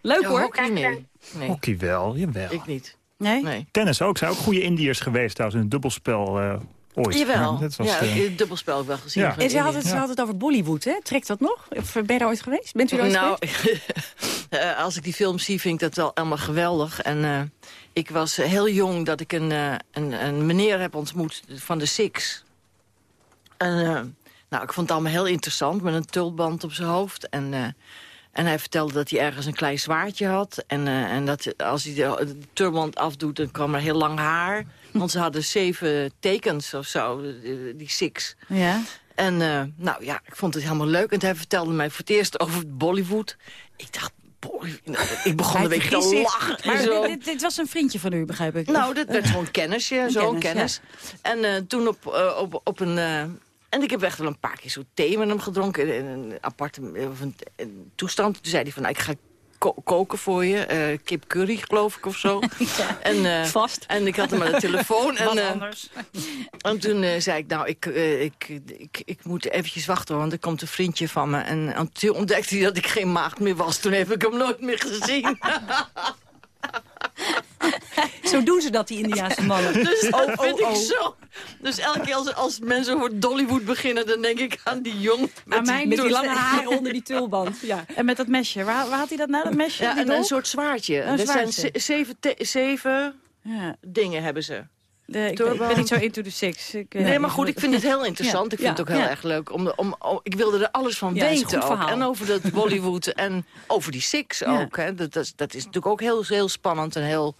Leuk Ja, hoor. hockey, nee. nee. Hockey wel, jawel. Ik niet. Nee? Nee. Tennis ook, zijn ook goede Indiërs geweest trouwens, in het dubbelspel eh, ooit. Jawel. Was, ja, eh, het dubbelspel heb ik wel gezien. Ja. En ze had het, ze had het over Bollywood, hè? Trekt dat nog? Of ben je daar ooit geweest? Bent u daar ooit Nou, geweest? [laughs] eh, als ik die film zie, vind ik dat wel allemaal geweldig. En eh, ik was heel jong dat ik een, eh, een, een meneer heb ontmoet van de Six. En eh, nou, ik vond het allemaal heel interessant, met een tulband op zijn hoofd. En, eh, en hij vertelde dat hij ergens een klein zwaardje had. En, en dat als hij de, de tulband afdoet, dan kwam er heel lang haar. Want ze hadden zeven tekens of zo, die, Six. Ja. En nou ja, ik vond het helemaal leuk. En hij vertelde mij voor het eerst over Bollywood. Ik dacht. Nou, ik begon een beetje te lachen. en Maar zo. dit, dit, dit was een vriendje van u, begrijp ik. Nou, dat werd gewoon kennisje, zo'n kennis. En eh, toen op, eh, op, op een... eh, en ik heb echt wel een paar keer zo thee met hem gedronken. In een aparte of een, een toestand. Toen zei hij van, nou, ik ga ko- koken voor je. eh, kip curry, geloof ik, of zo. [laughs] en, eh, Vast. En ik had hem aan de telefoon. [laughs] en, Wat eh, anders. [laughs] en toen zei ik, nou, ik, ik, ik, ik moet eventjes wachten, want er komt een vriendje van me. En, en toen ontdekte hij dat ik geen maagd meer was. Toen heb ik hem nooit meer gezien. [laughs] Zo doen ze dat, die Indiaanse mannen. [laughs] Dus dat Oh, vind oh, ik oh. zo. Dus elke keer als, als mensen over Dollywood beginnen... dan denk ik aan die jong met, Aan mij met die lange haren onder die tulband. Ja. [laughs] En met dat mesje. Waar, waar had hij dat nou, dat mesje? Ja, en een soort zwaardje. Een er zijn zwaardje. zeven, zeven Ja. dingen hebben ze. De, ik, ben, ik ben niet zo into the six. Ik, eh, Nee, maar goed, ik vind het heel interessant. Ik vind Ja, het ook heel ja. erg leuk. Om, om, om- ik wilde er alles van Ja, het is een weten goed ook. verhaal. En over dat Bollywood en over die Six Ja. ook. Hè. Dat, dat, is, dat is natuurlijk ook heel, heel spannend en heel...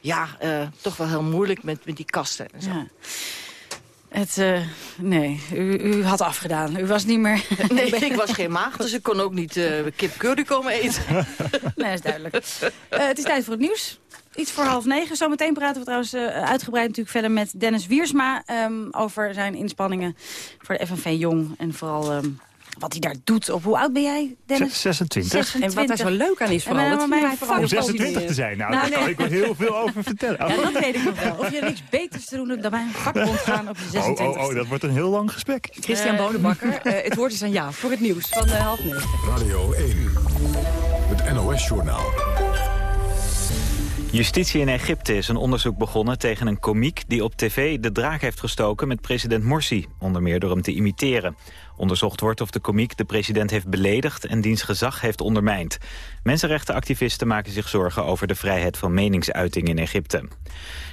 Ja, eh, toch wel heel moeilijk met, met die kasten en zo. Ja. Het, eh, nee, u, u had afgedaan. U was niet meer... [laughs] Nee, ik was geen maag, [laughs] dus ik kon ook niet eh, kip curry komen eten. nee, dat is duidelijk. Eh, het is tijd voor het nieuws. Iets voor half negen. Zometeen praten we trouwens eh, uitgebreid natuurlijk verder met Dennis Wiersma... ehm, over zijn inspanningen voor de FNV Jong. En vooral ehm, wat hij daar doet. Op hoe oud ben jij, Dennis? 26. En wat daar zo leuk aan is En wij vooral. Dat vinden wij mij vooral Om fucking het 26 te zijn, nou, Nou, daar kan ik wel heel veel over vertellen. Ja, dat weet ik nog wel. Of je niks beters te doen hebt dan bij een vakbond gaan op je 26 Oh, oh, oh, dat wordt een heel lang gesprek. Christian Bonenbakker, eh, het woord is aan jou voor het nieuws van eh, half negen. Radio 1. Het NOS-journaal. Justitie in Egypte is een onderzoek begonnen tegen een komiek die op tv de draak heeft gestoken met president Morsi, onder meer door hem te imiteren. Onderzocht wordt of de komiek de president heeft beledigd en diens gezag heeft ondermijnd. Mensenrechtenactivisten maken zich zorgen over de vrijheid van meningsuiting in Egypte.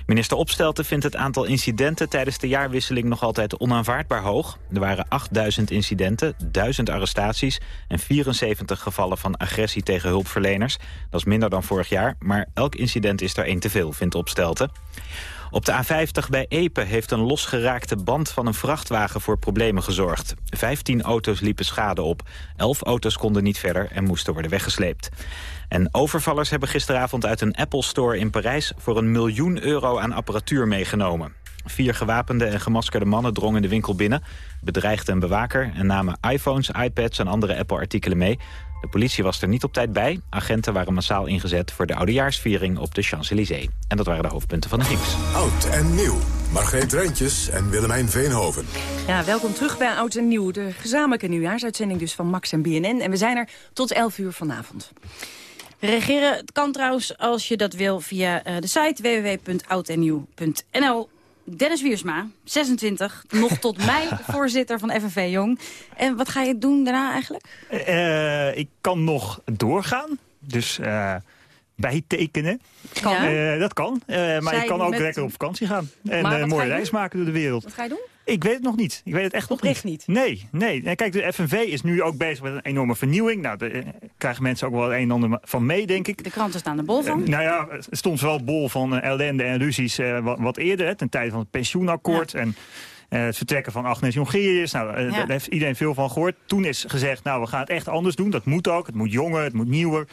Minister Opstelten vindt het aantal incidenten tijdens de jaarwisseling nog altijd onaanvaardbaar hoog. Er waren 8000 incidenten, 1000 arrestaties en 74 gevallen van agressie tegen hulpverleners. Dat is minder dan vorig jaar, maar elk incident is er één te veel, vindt Opstelten. Op de A50 bij Epe heeft een losgeraakte band van een vrachtwagen voor problemen gezorgd. 15 auto's liepen schade op. 11 auto's konden niet verder en moesten worden weggesleept. En overvallers hebben gisteravond uit een Apple Store in Parijs... voor een miljoen euro aan apparatuur meegenomen. Vier gewapende en gemaskerde mannen drongen de winkel binnen... bedreigden een bewaker en namen iPhones, iPads en andere Apple-artikelen mee. De politie was er niet op tijd bij. Agenten waren massaal ingezet voor de oudejaarsviering op de Champs-Élysées. En dat waren de hoofdpunten van de nieuws. Oud en nieuw. Margreet Rijntjes en Willemijn Veenhoven. Ja, welkom terug bij Oud en Nieuw. De gezamenlijke nieuwjaarsuitzending dus van Max en BNN. En we zijn er tot 11 uur vanavond. Reageren het kan trouwens als je dat wil via uh, de site www.oudennieuw.nl. Dennis Wiersma, 26, nog [laughs] tot mei voorzitter van FNV Jong. En wat ga je doen daarna eigenlijk? Uh, ik kan nog doorgaan. Dus uh, bijtekenen. Kan. Uh, dat kan. maar Zij ik kan ook met- lekker op vakantie gaan. En een mooie reis maken door de wereld. Wat ga je doen? Ik weet het nog niet. Ik weet het echt nog Oprecht niet. niet? Nee, nee. Kijk, de FNV is nu ook bezig met een enorme vernieuwing. Nou, daar eh, krijgen mensen ook wel het een en ander van mee, denk ik. De kranten staan er bol van. Eh, nou ja, er stond wel bol van eh, ellende en ruzies wat, wat eerder. Hè, ten tijde van het pensioenakkoord. En het vertrekken van Agnes Jongerius. Nou, Ja. Daar heeft iedereen veel van gehoord. Toen is gezegd, nou, we gaan het echt anders doen. Dat moet ook. Het moet jonger, het moet nieuwer.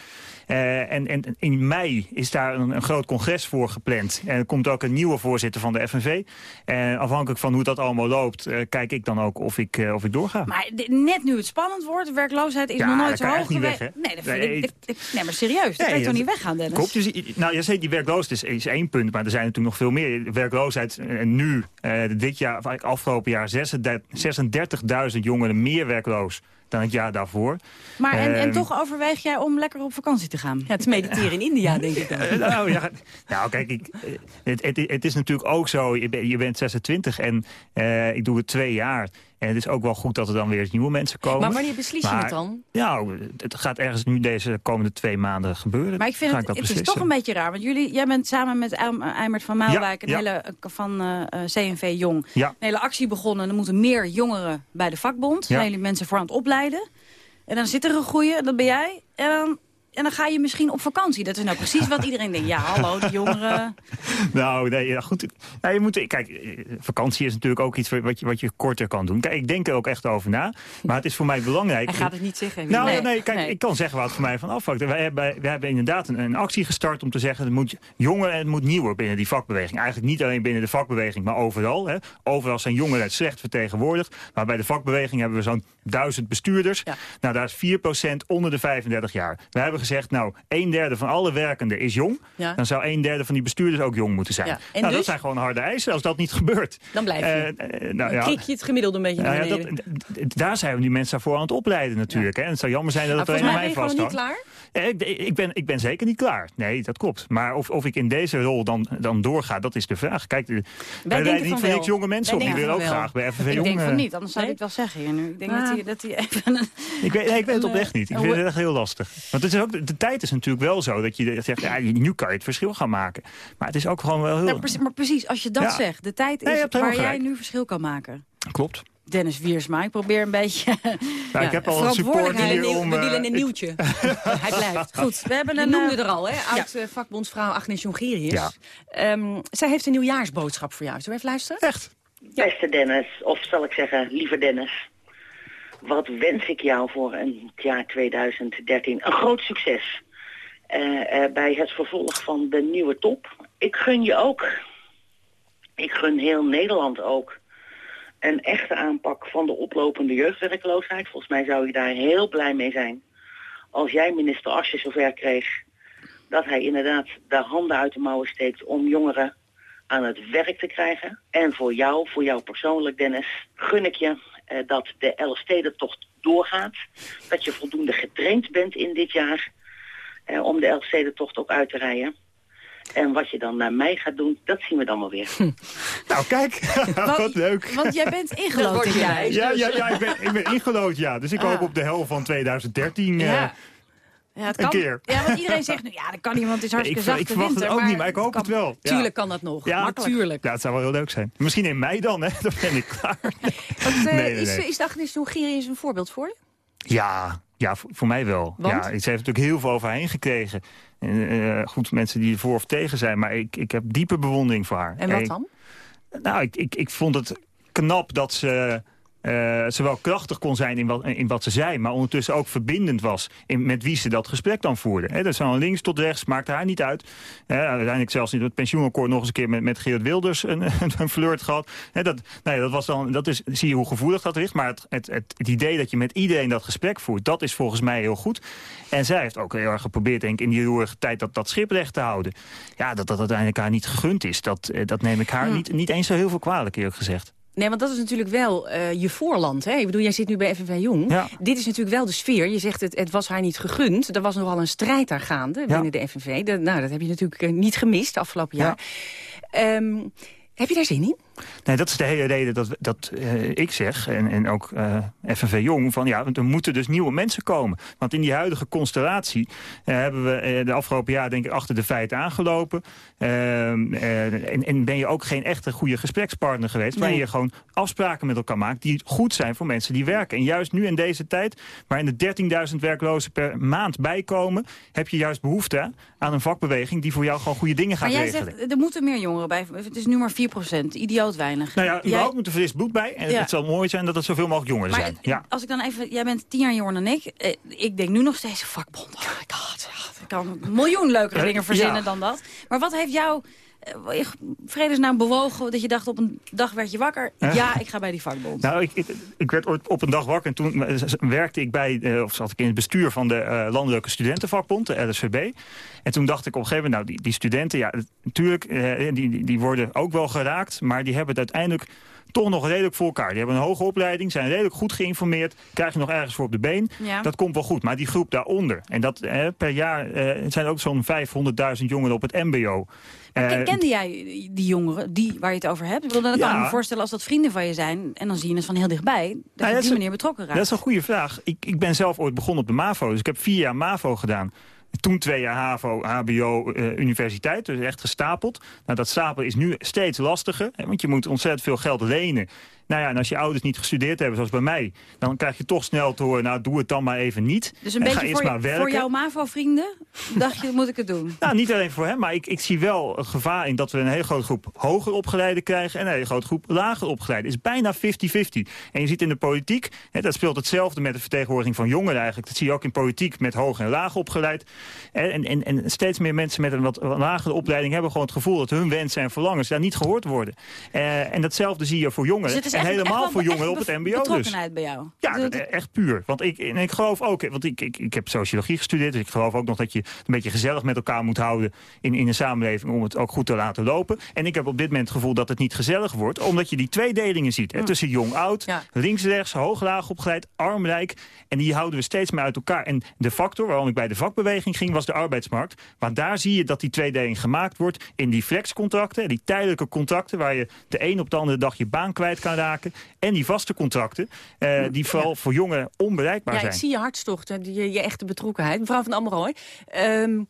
Eh, en, en in mei is daar een, een groot congres voor gepland. En er komt ook een nieuwe voorzitter van de FNV. En afhankelijk van hoe dat allemaal loopt... eh, kijk ik dan ook of ik, eh, of ik doorga. Maar net nu het spannend wordt, werkloosheid is Ja, nog nooit zo hoog geweest. nee, dat vind Nee, ik, nee, maar serieus, dat Nee, kan je toch niet weggaan, Dennis? Klopt, dus, nou, je ziet die werkloosheid is, is één punt, maar er zijn natuurlijk nog veel meer. Werkloosheid eh, nu, eh, dit jaar, afgelopen jaar, 36 36.000 jongeren meer werkloos dan het jaar daarvoor. Maar en, en Ehm, toch overweeg jij om lekker op vakantie te gaan? Ja, het is mediteren in India, denk ik dan. [laughs] Nou, ja, nou, kijk, ik, eh, het, het, het is natuurlijk ook zo, je, bent- je bent 26 en eh, ik doe het twee jaar. En het is ook wel goed dat er dan weer nieuwe mensen komen. Maar wanneer beslis je het dan? Nou, het gaat ergens nu deze komende twee maanden gebeuren. Maar ik vind Ga het, is beslissen. toch een beetje raar. Want jullie, jij bent samen met Eim- Eimert van Maalwijk... Ja, een ja. hele, eh, van eh, eh, CNV Jong, Ja. een hele actie begonnen. Er moeten meer jongeren bij de vakbond. Daar Ja. zijn jullie mensen voor aan het opleiden. En dan zit er een goeie, dat ben jij. En dan, en dan ga je misschien op vakantie. Dat is nou precies wat iedereen denkt. Ja, hallo, die jongeren... [laughs] Nou, nee, ja, goed. Nou, je moet, kijk, vakantie is natuurlijk ook iets wat je, wat je korter kan doen. Kijk, ik denk er ook echt over na. Maar het is voor mij belangrijk. Hij gaat het niet zeggen. Nou, nee, Nee, kijk, nee. ik kan zeggen wat het voor mij van afhangt. Wij hebben, wij hebben inderdaad een, een actie gestart om te zeggen... het moet jonger en het moet nieuwer binnen die vakbeweging. Eigenlijk niet alleen binnen de vakbeweging, maar overal. Hè. Overal zijn jongeren slecht vertegenwoordigd. Maar bij de vakbeweging hebben we zo'n duizend bestuurders. Ja. Nou, daar is 4% onder de 35 jaar. We hebben gezegd, nou, een derde van alle werkenden is jong. Ja. Dan zou een derde van die bestuurders ook jong moeten zijn. Ja, en Nou, dat dus? zijn gewoon harde eisen. Als dat niet gebeurt... Dan blijf je. eh, eh, nou, ja, Krik je het gemiddelde een beetje nou naar ja, beneden. dat, daar zijn we die mensen voor aan het opleiden natuurlijk. Hè? En het zou jammer zijn dat het alleen aan mij gewoon niet klaar. Eh, Ik, ik, ben, ik ben zeker niet klaar. Nee, dat klopt. Maar of, of ik in deze rol dan, dan doorga, dat is de vraag. Kijk, wij denken rijden niet van niks jonge mensen Wij op. Die willen ook wel. graag bij FNV Ik Jong. denk van niet, anders zou Nee? ik het wel zeggen hier nu. Ik denk Ah. dat hij, dat hij even... Een, Ik weet, nee, ik weet het oprecht niet. Ik vind het echt heel lastig. Want het is ook, de tijd is natuurlijk wel zo dat je zegt, ja, nu kan je het verschil gaan maken. Maar het is ook gewoon wel heel... Nou, precies, maar precies, als je dat Ja. zegt. De tijd is waar jij nu verschil kan maken. Klopt. Dennis Wiersma, ik probeer een beetje... Nou, ik [laughs] heb al een support verantwoordelijkheid. hier om... we eh, willen een ik- [laughs] nieuwtje. Hij blijft. Goed, we hebben Je een... noemde eh, er al, hè? Oud eh, vakbondsvrouw Agnes Jongerius. Ja. Ehm, zij heeft een nieuwjaarsboodschap voor jou. Zullen we even luisteren? Echt? Beste Dennis, of zal ik zeggen, lieve Dennis. Wat wens ik jou voor een jaar 2013? Een groot succes eh, eh, bij het vervolg van de nieuwe top. Ik gun je ook, ik gun heel Nederland ook, een echte aanpak van de oplopende jeugdwerkloosheid. Volgens mij zou je daar heel blij mee zijn. Als jij minister Asje zover kreeg dat hij inderdaad de handen uit de mouwen steekt om jongeren aan het werk te krijgen. En voor jou, voor jou persoonlijk Dennis, gun ik je dat de Elfstedentocht doorgaat. Dat je voldoende getraind bent in dit jaar eh, om de Elfstedentocht ook uit te rijden. En wat je dan naar mij gaat doen, dat zien we dan wel weer. Nou, kijk, [laughs] wat leuk. Want jij bent ingelood je jaar. wijs. Ja, ja, ja ik, ben, ik ben ingelood, ja. Dus ik hoop Ah. op de helft van 2013... eh, Ja. Ja, het Een kan. keer. Ja, want iedereen zegt nu, ja, dat kan niet, want het is hartstikke ik, zachte ik verwacht winter. het ook niet, maar ik hoop kan- het wel. Ja. Tuurlijk kan dat nog. Ja, Makkelijk. Tuurlijk. Ja, het zou wel heel leuk zijn. Misschien in mei dan, hè? [laughs] Dan ben ik klaar. Want, eh, Nee, nee, is, nee. is de een voorbeeld voor je? Ja, ja voor, voor mij wel. Want? Ja, ze heeft natuurlijk heel veel overheen gekregen. En, eh, goed, mensen die er voor of tegen zijn. Maar ik, ik heb diepe bewondering voor haar. En wat Ik- dan? Nou, ik, ik, ik vond het knap dat ze... eh, ze wel krachtig kon zijn in wat, in wat ze zei... maar ondertussen ook verbindend was in, met wie ze dat gesprek dan voerde. He, dat is van links tot rechts, maakte haar niet uit. Hè, uiteindelijk zelfs in het pensioenakkoord nog eens een keer... met, met Geert Wilders een, [laughs] een flirt gehad. Dat, nou ja, dat, was dan, dat is, zie je hoe gevoelig dat ligt. Maar het, het, het, het idee dat je met iedereen dat gesprek voert... dat is volgens mij heel goed. En zij heeft ook heel erg geprobeerd denk ik, in die roerige tijd... dat, dat schip recht te houden. Ja, dat dat uiteindelijk haar niet gegund is... dat, eh, dat neem ik haar niet, niet eens zo heel veel kwalijk, eerlijk gezegd. Nee, want dat is natuurlijk wel eh, je voorland. Hè? Ik bedoel, jij zit nu bij FNV Jong. Ja. Dit is natuurlijk wel de sfeer. Je zegt het, het was haar niet gegund. Er was nogal een strijd daar gaande binnen de FNV. Nou, dat heb je natuurlijk eh, niet gemist afgelopen jaar. Ehm, heb je daar zin in? Nee, dat is de hele reden dat, dat eh, ik zeg, en, en ook eh, FNV Jong... van ja, er moeten dus nieuwe mensen komen. Want in die huidige constellatie eh, hebben we de afgelopen jaar... denk ik achter de feiten aangelopen. Ehm, eh, en, en ben je ook geen echte goede gesprekspartner geweest... waarin je gewoon afspraken met elkaar maakt... die goed zijn voor mensen die werken. En juist nu in deze tijd, waarin er 13.000 werklozen per maand bijkomen... heb je juist behoefte aan een vakbeweging... die voor jou gewoon goede dingen gaat Maar jij regelen. zegt, er moeten meer jongeren bij. Het is nu maar 4 idioot weinig. Nou ja, Jij- überhaupt moet er fris bloed bij. En Ja. het zal mooi zijn dat het zoveel mogelijk jongeren Maar zijn. Ja. als ik dan even, jij bent tien jaar jonger dan ik. Eh, ik denk nu nog steeds vakbond. Oh my god, ik kan een miljoen leukere dingen verzinnen ja. dan dat. Maar wat heeft jou eh, vredesnaam bewogen dat je dacht op een dag werd je wakker. Ja, ik ga bij die vakbond. Nou, ik, ik, ik werd ooit op een dag wakker en toen werkte ik bij, eh, of zat ik in het bestuur van de eh, Landelijke Studentenvakbond, de LSVB. En toen dacht ik op een gegeven moment, nou, die, die studenten, ja, natuurlijk, die, die- worden ook wel geraakt, maar die hebben het uiteindelijk toch nog redelijk voor elkaar. Die hebben een hoge opleiding, zijn redelijk goed geïnformeerd, krijg je nog ergens voor op de been. Ja. Dat komt wel goed, maar die groep daaronder, en dat eh, per jaar eh, zijn ook zo'n 500.000 jongeren op het mbo. Ken- Eh, kende jij die jongeren die, waar je het over hebt? Ik bedoel, dan kan Ja. ik me voorstellen als dat vrienden van je zijn... en dan zie je het van heel dichtbij, dat Nou, je op dat die manier betrokken raakt. Dat is een goede vraag. Ik, ik ben zelf ooit begonnen op de MAVO. Dus ik heb vier jaar MAVO gedaan. Toen twee jaar HAVO, HBO, eh, universiteit. Dus echt gestapeld. Nou, dat stapelen is nu steeds lastiger. Hè, want je moet ontzettend veel geld lenen. Nou ja, en als je ouders niet gestudeerd hebben, zoals bij mij... dan krijg je toch snel te horen, nou, doe het dan maar even niet. dus een En beetje voor, je- voor jouw MAVO-vrienden dacht je, moet ik het doen? Nou, niet alleen voor hem, maar ik, ik zie wel een gevaar in dat we een hele grote groep hoger opgeleiden krijgen en een hele grote groep lager opgeleiden. Het is bijna 50-50. En je ziet in de politiek, hè, dat speelt hetzelfde met de vertegenwoordiging van jongeren eigenlijk. Dat zie je ook in politiek met hoog en laag opgeleid. En, en, en steeds meer mensen met een wat lagere opleiding hebben gewoon het gevoel dat hun wensen en verlangens daar niet gehoord worden. Eh, en datzelfde zie je voor jongeren. Dus is en echt- helemaal echt voor jongeren echt op het mbo dus. bij jou. Ja, Dat- dat- echt puur. Want ik, en ik geloof ook, want ik, ik, ik heb sociologie gestudeerd... dus ik geloof ook nog dat je een beetje gezellig met elkaar moet houden... in, in een samenleving om het ook goed te laten lopen. En ik heb op dit moment het gevoel dat het niet gezellig wordt... omdat je die tweedelingen ziet. Hè, tussen jong-oud, Ja. links-rechts, hoog-laag opgeleid, arm-rijk. En die houden we steeds meer uit elkaar. En de factor waarom ik bij de vakbeweging ging, was de arbeidsmarkt. Want daar zie je dat die tweedeling gemaakt wordt... in die flexcontracten, die tijdelijke contracten... waar je de een op de andere dag je baan kwijt kan raken... en die vaste contracten, eh, die vooral voor jongeren onbereikbaar Ja, zijn. ik zie je hartstocht, je, je echte betrokkenheid. Mevrouw van Amrooy, ehm,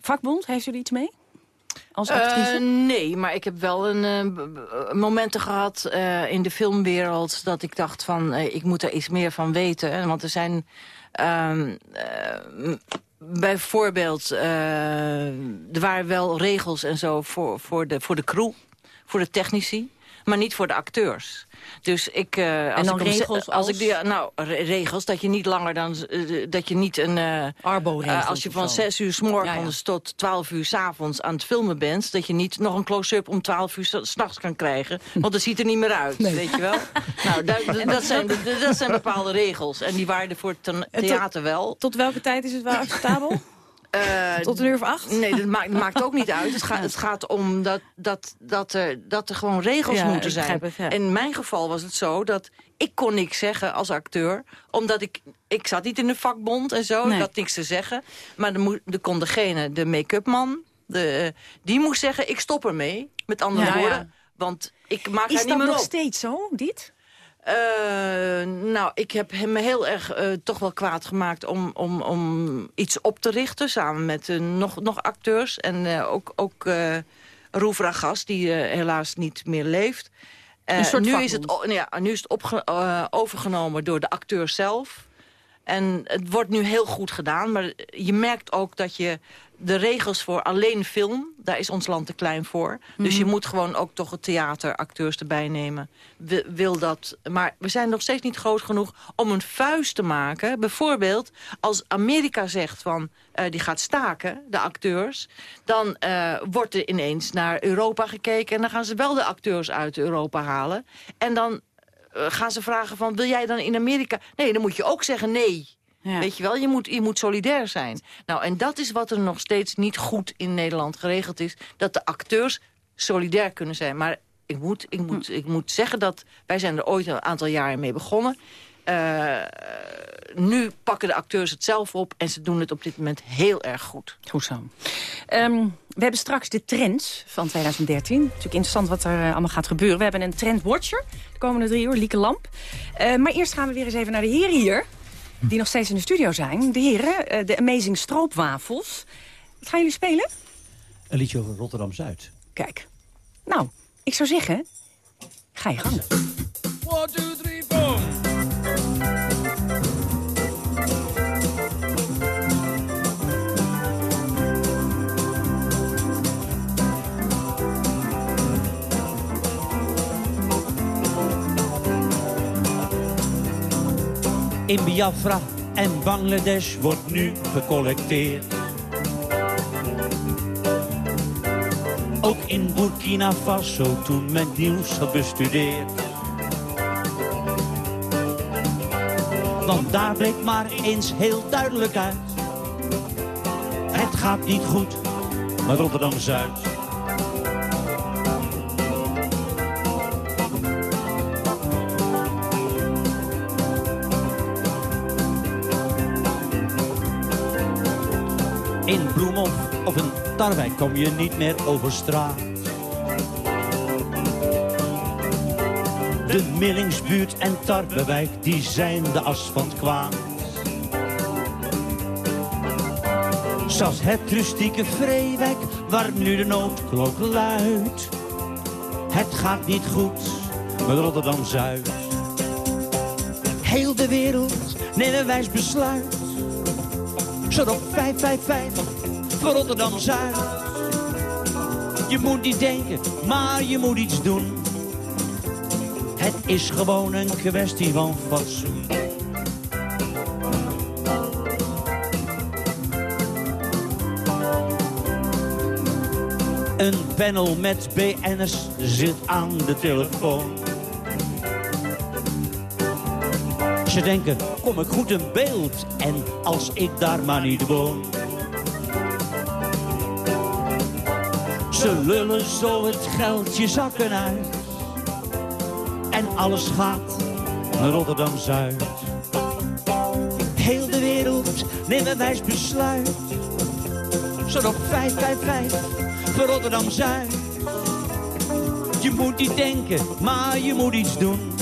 vakbond, heeft u er iets mee? Als actrice? Eh, nee, maar ik heb wel een, eh, momenten gehad eh, in de filmwereld... dat ik dacht van, eh, ik moet er iets meer van weten. Want er zijn ehm, eh, bijvoorbeeld... eh, er waren wel regels en zo voor, voor, de, voor de crew, voor de technici... maar niet voor de acteurs. Dus ik... eh, als dan ik regels als ik die, Nou, re- regels, dat je niet langer dan... eh, dat je niet een... eh, Arbo-regels eh, als je van zo. 6 uur s morgens Ja, ja. tot 12 uur s avonds aan het filmen bent... dat je niet nog een close-up om 12 uur s- s'nachts kan krijgen. [laughs] Want dat ziet er niet meer uit, weet je wel? [laughs] Nou, dat, zijn, dat zijn bepaalde regels. En die er voor het the- theater wel. Tot welke tijd is het wel [laughs] acceptabel? Eh, Tot een uur of acht? Nee, dat maakt, maakt ook niet uit. Het gaat, het gaat om dat, dat, dat, er, dat er gewoon regels Ja, moeten zijn. ja. In mijn geval was het zo dat ik kon niks zeggen als acteur. Omdat ik, ik zat niet in de vakbond en zo. Nee. Ik had niks te zeggen. Maar dan kon degene, de make-up man... De, die moest zeggen, ik stop ermee. Met andere Ja, woorden. Want ik maak Is haar niet dat meer nog op. steeds zo, dit? Eh, nou, ik heb hem heel erg eh, toch wel kwaad gemaakt om, om, om iets op te richten. Samen met eh, nog, nog acteurs. En ook, ook Roef Ragas, die helaas niet meer leeft. Nu, is het, ja, nu is het overgenomen door de acteur zelf. En het wordt nu heel goed gedaan. Maar je merkt ook dat je de regels voor alleen film... daar is ons land te klein voor. Dus je moet gewoon ook toch het theateracteurs erbij nemen. Wil, wil dat, maar we zijn nog steeds niet groot genoeg om een vuist te maken. Bijvoorbeeld als Amerika zegt van... eh, die gaat staken, de acteurs... dan eh, wordt er ineens naar Europa gekeken... en dan gaan ze wel de acteurs uit Europa halen. En dan eh, gaan ze vragen van, wil jij dan in Amerika... Nee, dan moet je ook zeggen nee. Ja. Weet je wel, je moet, je moet solidair zijn. Nou, en dat is wat er nog steeds niet goed in Nederland geregeld is. Dat de acteurs solidair kunnen zijn. Maar ik moet, ik moet, ik moet zeggen dat wij zijn er ooit een aantal jaren mee begonnen. Eh, nu pakken de acteurs het zelf op en ze doen het op dit moment heel erg goed. Goed zo. Ehm, we hebben straks de trends van 2013. Natuurlijk interessant wat er eh, allemaal gaat gebeuren. We hebben een trendwatcher de komende drie uur, Lieke Lamp. Eh, maar eerst gaan we weer eens even naar de heren hier. Die nog steeds in de studio zijn. De heren, eh, de Amazing Stroopwafels. Wat gaan jullie spelen? Een liedje over Rotterdam-Zuid. Kijk. Nou, ik zou zeggen, ga je gang. In Biafra en Bangladesh wordt nu gecollecteerd. Ook in Burkina Faso toen men nieuws had bestudeerd. Want daar bleek maar eens heel duidelijk uit. Het gaat niet goed met Rotterdam-Zuid. Tarwijk kom je niet meer over straat. De Millingsbuurt en Tarwewijk, die zijn de as van kwaad. Zoals het rustieke Vreewijk, waar nu de noodklok luidt. Het gaat niet goed met Rotterdam-Zuid. Heel de wereld neemt een wijs besluit. Zo op 555 voor Rotterdam-Zuid. Je moet niet denken, maar je moet iets doen. Het is gewoon een kwestie van fatsoen. Een panel met BN'ers zit aan de telefoon. Ze denken, kom ik goed in beeld en als ik daar maar niet woon. Ze lullen zo het geldje zakken uit. En alles gaat naar Rotterdam-Zuid. Heel de wereld neemt een wijs besluit. Zo nog 555 voor Rotterdam-Zuid. Je moet niet denken, maar je moet iets doen.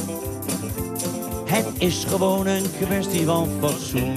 Het is gewoon een kwestie van fatsoen.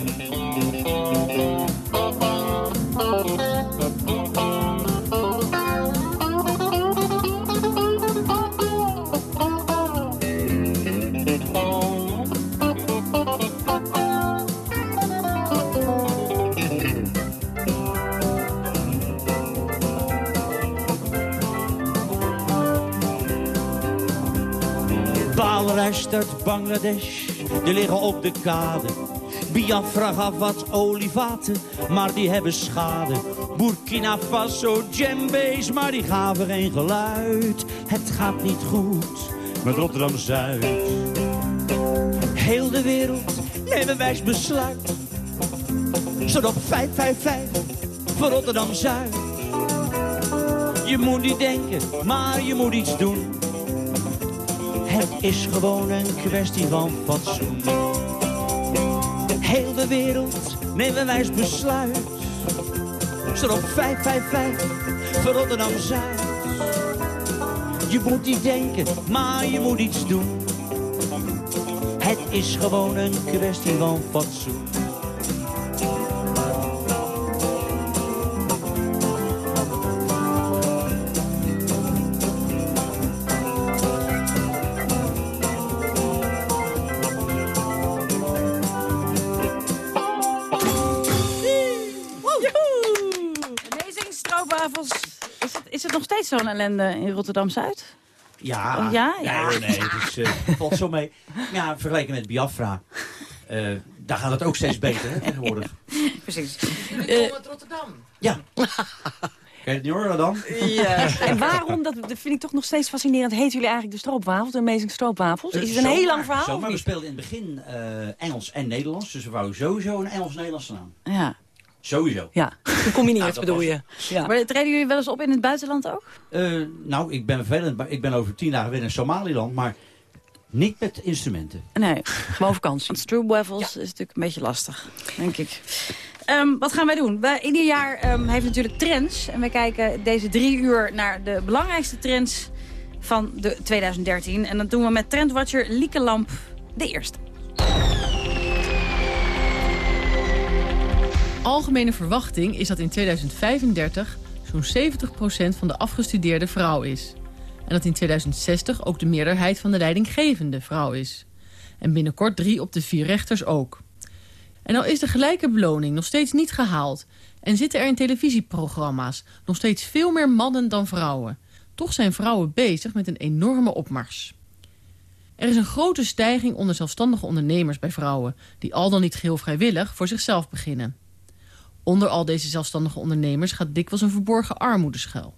Uit Bangladesh, die liggen op de kade. Biafra gaf wat olievaten, maar die hebben schade. Burkina Faso, djembe's, maar die gaven geen geluid. Het gaat niet goed met Rotterdam-Zuid. Heel de wereld neemt een wijs besluit. Zodat 555 voor Rotterdam-Zuid. Je moet niet denken, maar je moet iets doen. Is gewoon een kwestie van fatsoen. Heel de wereld neemt een wijs besluit. staat op 555 van Rotterdam-Zuid. Je moet niet denken, maar je moet iets doen. Het is gewoon een kwestie van fatsoen. Zo'n ellende in Rotterdam-Zuid? Ja, Oh, ja? Ja. Nee, nee, het is, eh, valt zo mee. Ja, vergeleken met Biafra. eh, daar gaat het ook steeds beter hè, tegenwoordig. [laughs] Precies. Jullie komen uit Rotterdam. Ja. Je het niet dan? Ja. [laughs] En waarom, dat, vind ik toch nog steeds fascinerend, heten jullie eigenlijk de stroopwafels, de Amazing Stroopwafels? Is het een Zomaar, heel lang verhaal? We speelden in het begin eh, Engels en Nederlands. Dus we wouden sowieso een Engels-Nederlandse naam. Ja. Sowieso. Ja, [laughs] gecombineerd dat bedoel was- je. Ja. Maar treden jullie wel eens op in het buitenland ook? Eh, nou, ik ben vervelend. maar Ik ben over tien dagen weer in Somaliland. Maar niet met instrumenten. Nee, gewoon vakantie. Want stroopwafels is natuurlijk een beetje lastig, denk ik. Ehm, wat gaan wij doen? Wij, ieder jaar ehm, heeft natuurlijk trends. En we kijken deze drie uur naar de belangrijkste trends van de 2013. En dat doen we met trendwatcher Lieke Lamp de eerste. Algemene verwachting is dat in 2035 zo'n 70% van de afgestudeerde vrouw is. En dat in 2060 ook de meerderheid van de leidinggevende vrouw is. En binnenkort drie op de vier rechters ook. En al is de gelijke beloning nog steeds niet gehaald... en zitten er in televisieprogramma's nog steeds veel meer mannen dan vrouwen... toch zijn vrouwen bezig met een enorme opmars. Er is een grote stijging onder zelfstandige ondernemers bij vrouwen... die al dan niet geheel vrijwillig voor zichzelf beginnen. Onder al deze zelfstandige ondernemers gaat dikwijls een verborgen armoede schuil.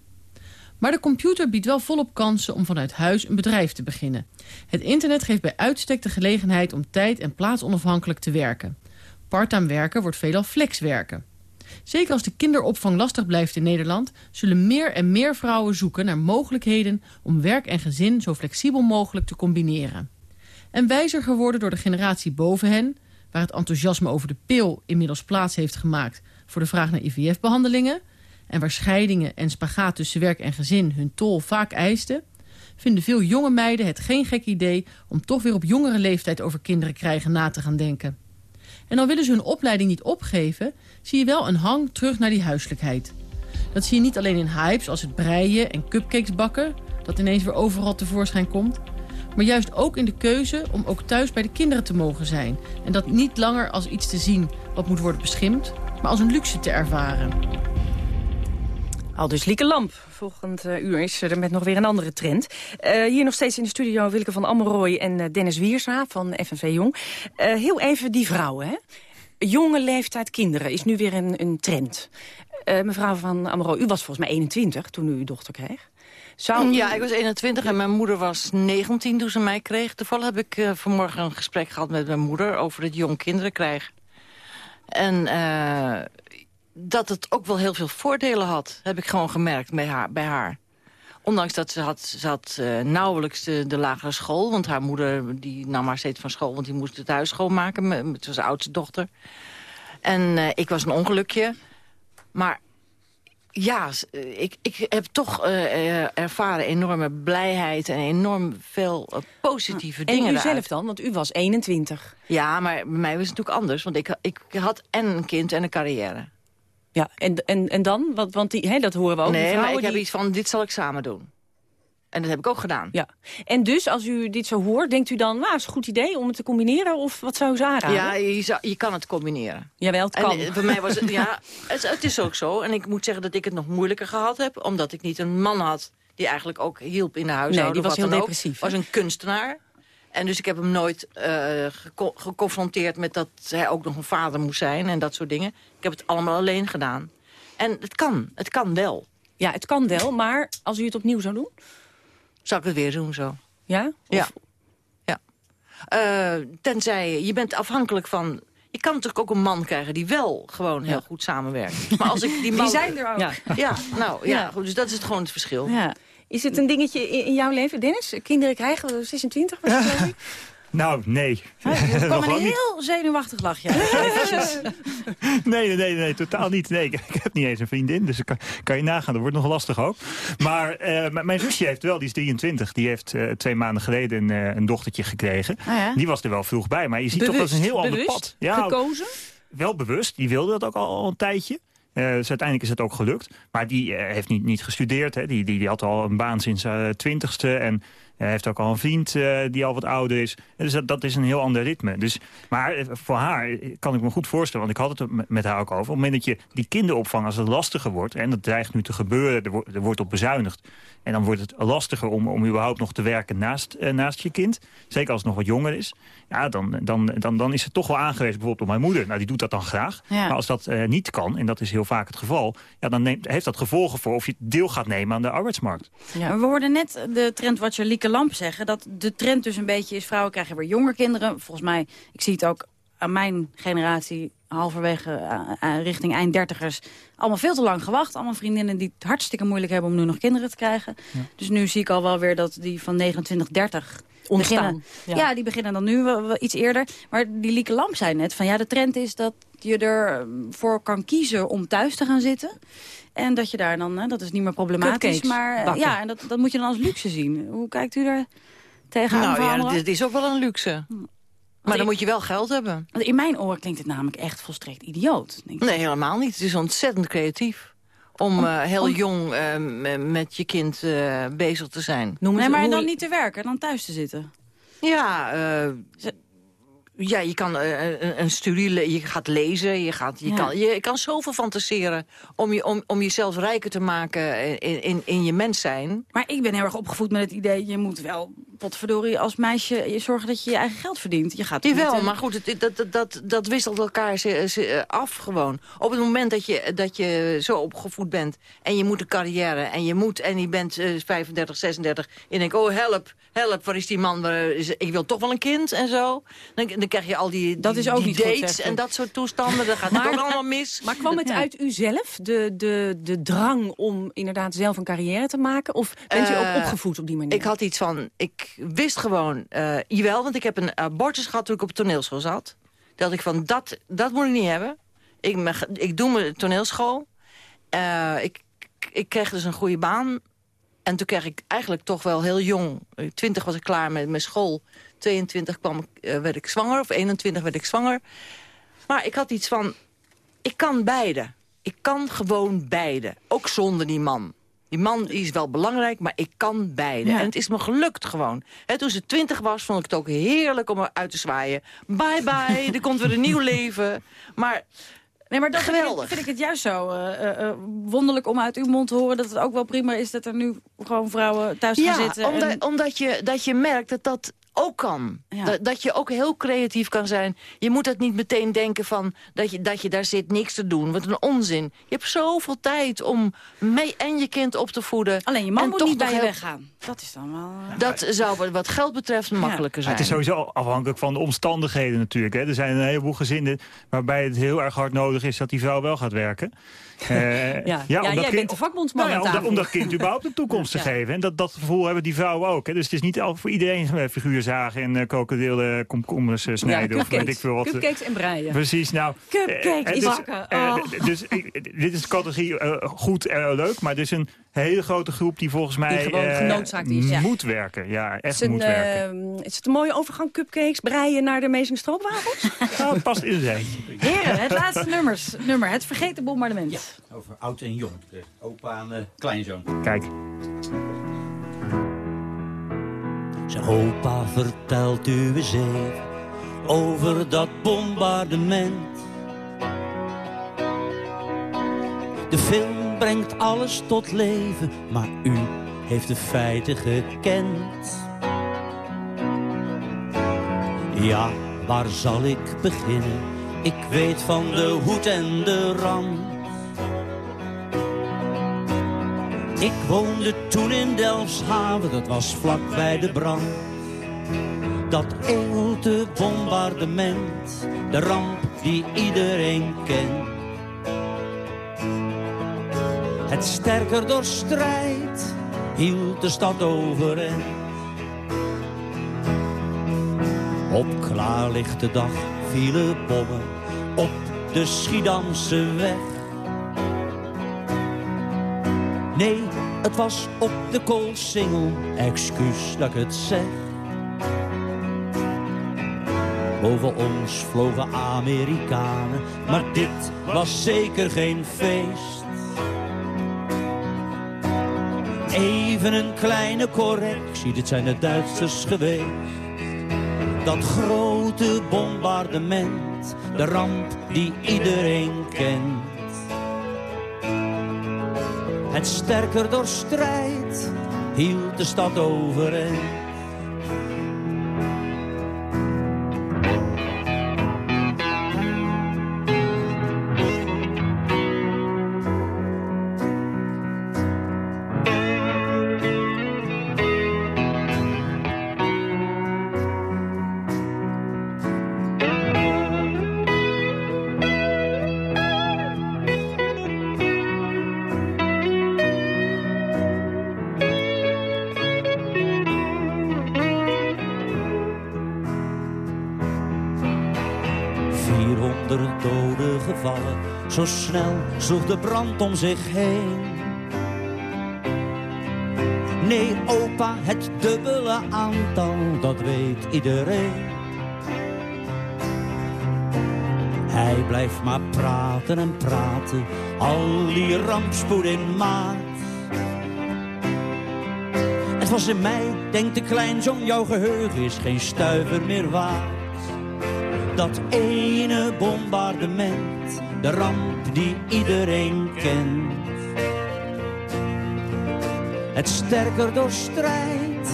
Maar de computer biedt wel volop kansen om vanuit huis een bedrijf te beginnen. Het internet geeft bij uitstek de gelegenheid om tijd- en plaatsonafhankelijk te werken. Parttime werken wordt veelal flexwerken. Zeker als de kinderopvang lastig blijft in Nederland... zullen meer en meer vrouwen zoeken naar mogelijkheden... om werk en gezin zo flexibel mogelijk te combineren. En wijzer geworden door de generatie boven hen... waar het enthousiasme over de pil inmiddels plaats heeft gemaakt... voor de vraag naar IVF-behandelingen... en waar scheidingen en spagaat tussen werk en gezin hun tol vaak eisten... vinden veel jonge meiden het geen gek idee... om toch weer op jongere leeftijd over kinderen krijgen na te gaan denken. En al willen ze hun opleiding niet opgeven... zie je wel een hang terug naar die huiselijkheid. Dat zie je niet alleen in hypes als het breien en cupcakes bakken... dat ineens weer overal tevoorschijn komt... maar juist ook in de keuze om ook thuis bij de kinderen te mogen zijn. En dat niet langer als iets te zien wat moet worden beschimpt... maar als een luxe te ervaren. Al dus Lieke Lamp. Volgend eh, uur is er met nog weer een andere trend. Eh, hier nog steeds in de studio Wilke van Ammeroy en eh, Dennis Wiersma van FNV Jong. Eh, heel even die vrouwen, hè? Jonge leeftijd kinderen is nu weer een, een trend. Eh, mevrouw van Ammeroy, u was volgens mij 21 toen u uw dochter kreeg. Zou u- Ja, ik was 21 en mijn moeder was 19 toen ze mij kreeg. Toevallig heb ik eh, vanmorgen een gesprek gehad met mijn moeder... over het jong kinderen krijgen. En eh, dat het ook wel heel veel voordelen had, heb ik gewoon gemerkt bij haar. Bij haar. Ondanks dat ze had, eh, nauwelijks de, lagere school. Want haar moeder die nam haar steeds van school, want die moest het huis schoonmaken. Het was oudste dochter. En eh, ik was een ongelukje. Maar ja, eh, ik, ik heb toch eh, eh, ervaren enorme blijheid en enorm veel positieve en dingen u zelf dan, want u was 21. Ja, maar bij mij was het natuurlijk anders. Want ik, ik had en een kind en een carrière. Ja, en, en, en dan? Want, want die, hè, dat horen we ook. nee, maar ik heb iets van, dit zal ik samen doen. En dat heb ik ook gedaan. Ja. En dus, als u dit zo hoort, denkt u dan... nou, is een goed idee om het te combineren? Of wat zou u ze aanraden? Ja, je, zou- je kan het combineren. Jawel, het En kan. eh, bij mij was het, [laughs] ja, het, het is ook zo. En ik moet zeggen dat ik het nog moeilijker gehad heb. Omdat ik niet een man had die eigenlijk ook hielp in de huishouden. Nee, die was heel ook. depressief, was een kunstenaar. En dus ik heb hem nooit eh, geconfronteerd met dat hij ook nog een vader moest zijn. En dat soort dingen. Ik heb het allemaal alleen gedaan. En het kan. Het kan wel. Ja, het kan wel, maar als u het opnieuw zou doen? Zou ik het weer doen zo. Ja? Ja. ja. Eh, tenzij je bent afhankelijk van... Je kan natuurlijk ook een man krijgen die wel gewoon heel goed samenwerkt. Maar als ik die [laughs] man... Die zijn er ook. Ja, ja nou ja. Goed, dus dat is het gewoon het verschil. Ja. Is het een dingetje in, jouw leven, Dennis? Kinderen krijgen, 26 was het? [laughs] Nou, nee. Er kwam [laughs] een heel zenuwachtig lachje. [laughs] Nee, nee, nee, nee, totaal niet. Nee, ik, heb niet eens een vriendin, dus kan, kan je nagaan. Dat wordt nog lastig ook. Maar eh, mijn zusje heeft wel, die is 23. Die heeft eh, twee maanden geleden een, eh, een dochtertje gekregen. Ah ja? Die was er wel vroeg bij, maar je ziet toch dat is een heel ander pad. Ja, gekozen? wel bewust. Die wilde dat ook al, al een tijdje. Dus uiteindelijk is het ook gelukt. Maar die heeft niet, niet gestudeerd. Hè. Die, die, die had al een baan sinds haar twintigste. En hij heeft ook al een vriend eh, die al wat ouder is. En Dus dat, dat is een heel ander ritme. Dus, maar eh, voor haar eh, kan ik me goed voorstellen... want ik had het met- haar ook over... op het moment dat je die kinderopvang, als het lastiger wordt... en dat dreigt nu te gebeuren, er, wordt er wordt op bezuinigd... en dan wordt het lastiger om, om überhaupt nog te werken naast, naast je kind. Zeker als het nog wat jonger is. Ja, dan, dan, dan, dan is het toch wel aangewezen bijvoorbeeld op mijn moeder. Nou, die doet dat dan graag. Ja. Maar als dat niet kan, en dat is heel vaak het geval... Ja, dan neemt, heeft dat gevolgen voor of je deel gaat nemen aan de arbeidsmarkt. We hoorden net de trendwatcher Lieke Lamp zeggen... dat de trend dus een beetje is... vrouwen krijgen weer jonger kinderen. Volgens mij, ik zie het ook aan mijn generatie... halverwege eh, eh, richting eind dertigers... allemaal veel te lang gewacht. Allemaal vriendinnen die het hartstikke moeilijk hebben... om nu nog kinderen te krijgen. Dus nu zie ik al wel weer dat die van 29, 30... Ontstaan, ja. ja. die beginnen dan nu wel, wel iets eerder. Maar die Lieke Lamp zei net van ja, de trend is dat je ervoor kan kiezen om thuis te gaan zitten. En dat je daar dan, hè, dat is niet meer problematisch. Cupcakes Maar eh, bakken. ja, en dat, dat moet je dan als luxe zien. Hoe kijkt u daar tegenaan? Nou ja, dit is ook wel een luxe. Maar ik- dan moet je wel geld hebben. Want in mijn oren klinkt het namelijk echt volstrekt idioot. Denk ik. Nee, helemaal niet. Het is ontzettend creatief. Om eh, heel om- jong eh, met je kind eh, bezig te zijn. Noem Nee, maar hoe- dan niet te werken, dan thuis te zitten. Ja, eh, ja, je kan eh, een, een studie, je gaat lezen, je, gaat, je, Ja. kan, je kan zoveel fantaseren om, je, om, om jezelf rijker te maken in, in, in je mens zijn. Maar ik ben heel erg opgevoed met het idee... je moet wel, potverdorie, als meisje je zorgen dat je je eigen geld verdient. Je gaat Jawel, niet, eh, maar goed, het, dat, dat, dat, dat wisselt elkaar af gewoon. Op het moment dat je, dat je zo opgevoed bent en je moet een carrière... en je moet en je bent eh, 35, 36 en je denkt, oh help, help, waar is die man? Ik wil toch wel een kind en zo. Dan, dan krijg je al die, Dat die- is ook die niet dates u. en dat soort toestanden. Dan gaat het Maar- ook allemaal mis. [laughs] Maar kwam het Ja. uit uzelf, de, de, de drang om inderdaad zelf een carrière te maken? Of bent u ook Eh, opgevoed op die manier? Ik had iets van, ik wist gewoon, eh jawel, want ik heb een abortus gehad toen ik op toneelschool zat. Dat ik van, dat, dat moet ik niet hebben. Ik, me- ik doe mijn toneelschool. Eh, ik, ik kreeg dus een goede baan. En toen kreeg ik eigenlijk toch wel heel jong, 20 was ik klaar met mijn school. 22 kwam, eh, werd ik zwanger, of 21 werd ik zwanger. Maar ik had iets van, ik kan beide. Ik kan gewoon beide. Ook zonder die man. Die man die is wel belangrijk, maar ik kan beide. Ja. En het is me gelukt gewoon. Hè, toen ze twintig was, vond ik het ook heerlijk om eruit te zwaaien. Bye bye, er komt weer een nieuw [laughs] leven. Maar Nee, maar dat vind ik, Geweldig. vind ik het juist zo eh, eh, wonderlijk om uit uw mond te horen... dat het ook wel prima is dat er nu gewoon vrouwen thuis gaan ja, zitten. omdat, en- omdat je, dat je merkt dat dat ook kan. Ja. Dat, dat je ook heel creatief kan zijn. Je moet het niet meteen denken van dat je, dat je daar zit niks te doen. Wat een onzin. Je hebt zoveel tijd om mee en je kind op te voeden. Alleen je man en moet toch niet bij je heel- weggaan. Dat is dan wel... eh, Dat zou wat- wat geld betreft makkelijker Ja, zijn. het is sowieso afhankelijk van de omstandigheden natuurlijk. Hè. Er zijn een heleboel gezinnen waarbij het heel erg hard nodig is dat die vrouw wel gaat werken. [laughs] Eh, Ja, ja, om dat jij bent de vakbondsman Nou ja, om, dat, om dat kind überhaupt een toekomst te geven. En dat, dat gevoel hebben die vrouwen ook. Hè. Dus het is niet al voor iedereen eh, figuur zagen en uh, krokodillen komkommers eh, snijden. of weet ik veel wat. Cupcakes en breien. Precies, nou... Cupcake eh, is dus, bakken. eh, Oh. dus ik- dit is de categorie eh, goed en leuk, maar er is een hele grote groep die volgens mij gewoon eh, genoodzaakt is, ja. moet werken. Ja, Is echt het, moet een, werken. eh, is het een mooie overgang, cupcakes, breien naar de Amazing Stroopwafels? [laughs] Nou, past in het rijtje. Heren, het laatste nummers, nummer. Het vergeten bombardement. Over oud en jong. De opa en de kleinzoon. Kijk. Zijn opa vertelt u eens over dat bombardement. De film brengt alles tot leven, maar u heeft de feiten gekend. Ja, waar zal ik beginnen? Ik weet van de hoed en de rand. Ik woonde toen in Delfshaven, dat was vlak bij de brand. Dat eeuwige bombardement, de ramp die iedereen kent. Het sterker door strijd, hield de stad overeind. Op klaarlichte dag vielen bommen op de Schiedamse weg. Nee, het was op de koolsingel, excuus dat ik het zeg. Boven ons vlogen Amerikanen, maar dit was zeker geen feest. Even een kleine correctie, dit zijn de Duitsers geweest. Dat grote bombardement, de ramp die iedereen kent. Het sterker door strijd hield de stad overeind. Zo snel sloeg de brand om zich heen. Nee, opa, het dubbele aantal, dat weet iedereen. Hij blijft maar praten en praten, al die rampspoed in maat. Het was in mei, denkt de kleinzoon, jouw geheugen is geen stuiver meer waard. Dat ene bombardement, de ramp die iedereen kent. Het sterker door strijd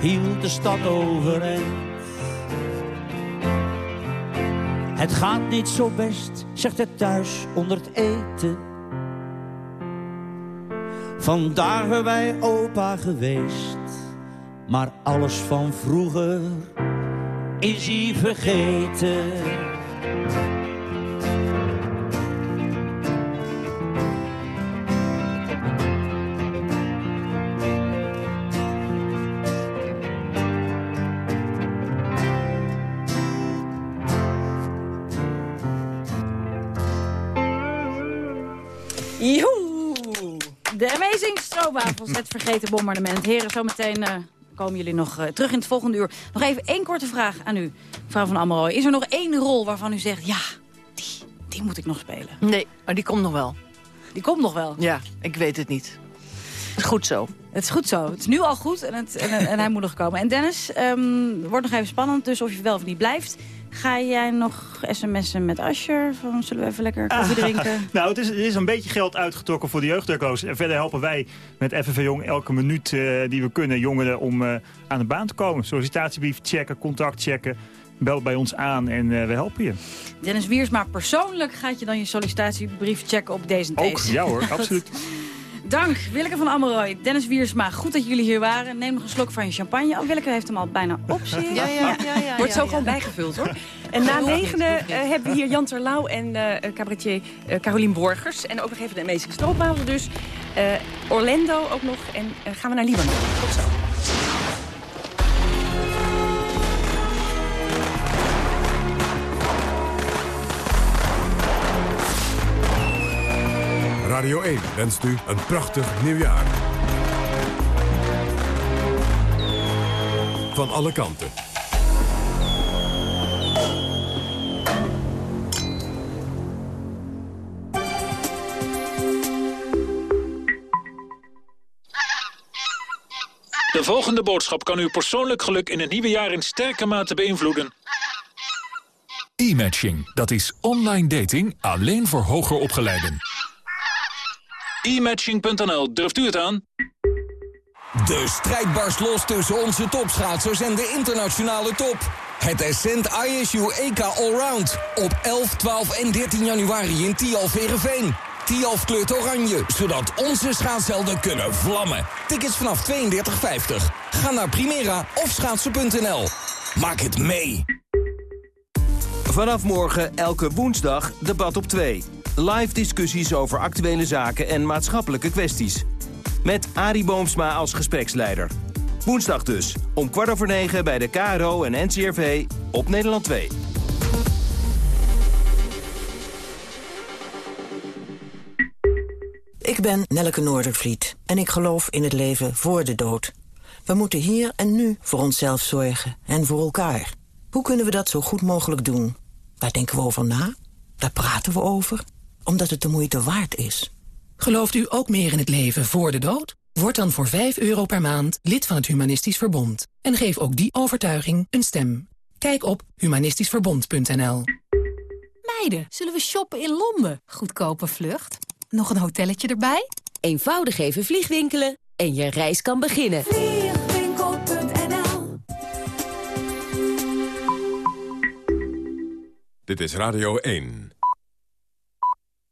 hield de stad overeind. Het gaat niet zo best, zegt het thuis onder het eten. Vandaag zijn wij opa geweest, maar alles van vroeger is hij vergeten. Het vergeten bombardement. Heren, zometeen uh, komen jullie nog uh, terug in het volgende uur. Nog even één korte vraag aan u, mevrouw van Ammeroy. Is er nog één rol waarvan u zegt, ja, die, die moet ik nog spelen? Nee, maar die komt nog wel. Die komt nog wel? Ja, ik weet het niet. Het is goed zo. Het is goed zo. Het is nu al goed en, het, en, en hij moet nog komen. En Dennis, um, wordt nog even spannend, dus of je wel of niet blijft. Ga jij nog sms'en met Asher? Van, zullen we even lekker koffie drinken? [laughs] nou, het is, het is een beetje geld uitgetrokken voor de jeugddeco's. En verder helpen wij met FNV Jong elke minuut uh, die we kunnen jongeren om uh, aan de baan te komen. Sollicitatiebrief checken, contact checken. Bel bij ons aan en uh, we helpen je. Dennis Wiersma, persoonlijk gaat je dan je sollicitatiebrief checken op deze Ook, ja hoor, [laughs] absoluut. Dank, Willeke van Ammeroy, Dennis Wiersma. Goed dat jullie hier waren. Neem nog een slok van je champagne. Oh, Willeke heeft hem al bijna op, [laughs] je? Ja, ja, ja, ja, Wordt zo gewoon bijgevuld, hoor. En na negende uh, hebben we hier Jan Terlouw en uh, cabaretier uh, Carolien Borgers. En ook nog even de Amazing Stroopwafel dus. Orlando ook nog. En gaan we naar Libanon. Tot zo. Radio 1 wenst u een prachtig nieuwjaar. Van alle kanten. De volgende boodschap kan uw persoonlijk geluk in het nieuwe jaar in sterke mate beïnvloeden. E-matching, dat is online dating alleen voor hoger opgeleiden. E-matching.nl, durft u het aan? De strijd barst los tussen onze topschaatsers en de internationale top. Het Ascent ISU EK Allround op 11, 12 en 13 januari in Tialf Verenveen. Tialf kleurt oranje, zodat onze schaatshelden kunnen vlammen. Tickets vanaf 32,50. Ga naar Primera of schaatsen.nl. Maak het mee. Vanaf morgen elke woensdag debat op 2. Live discussies over actuele zaken en maatschappelijke kwesties. Met Arie Boomsma als gespreksleider. Woensdag dus, om kwart over negen bij de KRO en NCRV op Nederland 2. Ik ben Nelleke Noordervliet en ik geloof in het leven voor de dood. We moeten hier en nu voor onszelf zorgen en voor elkaar. Hoe kunnen we dat zo goed mogelijk doen? Daar denken we over na, daar praten we over, omdat het de moeite waard is. Gelooft u ook meer in het leven voor de dood? Word dan voor 5 euro per maand lid van het Humanistisch Verbond. En geef ook die overtuiging een stem. Kijk op humanistischverbond.nl Meiden, zullen we shoppen in Londen? Goedkope vlucht. Nog een hotelletje erbij? Eenvoudig even vliegwinkelen en je reis kan beginnen. Vliegwinkel.nl Dit is Radio 1.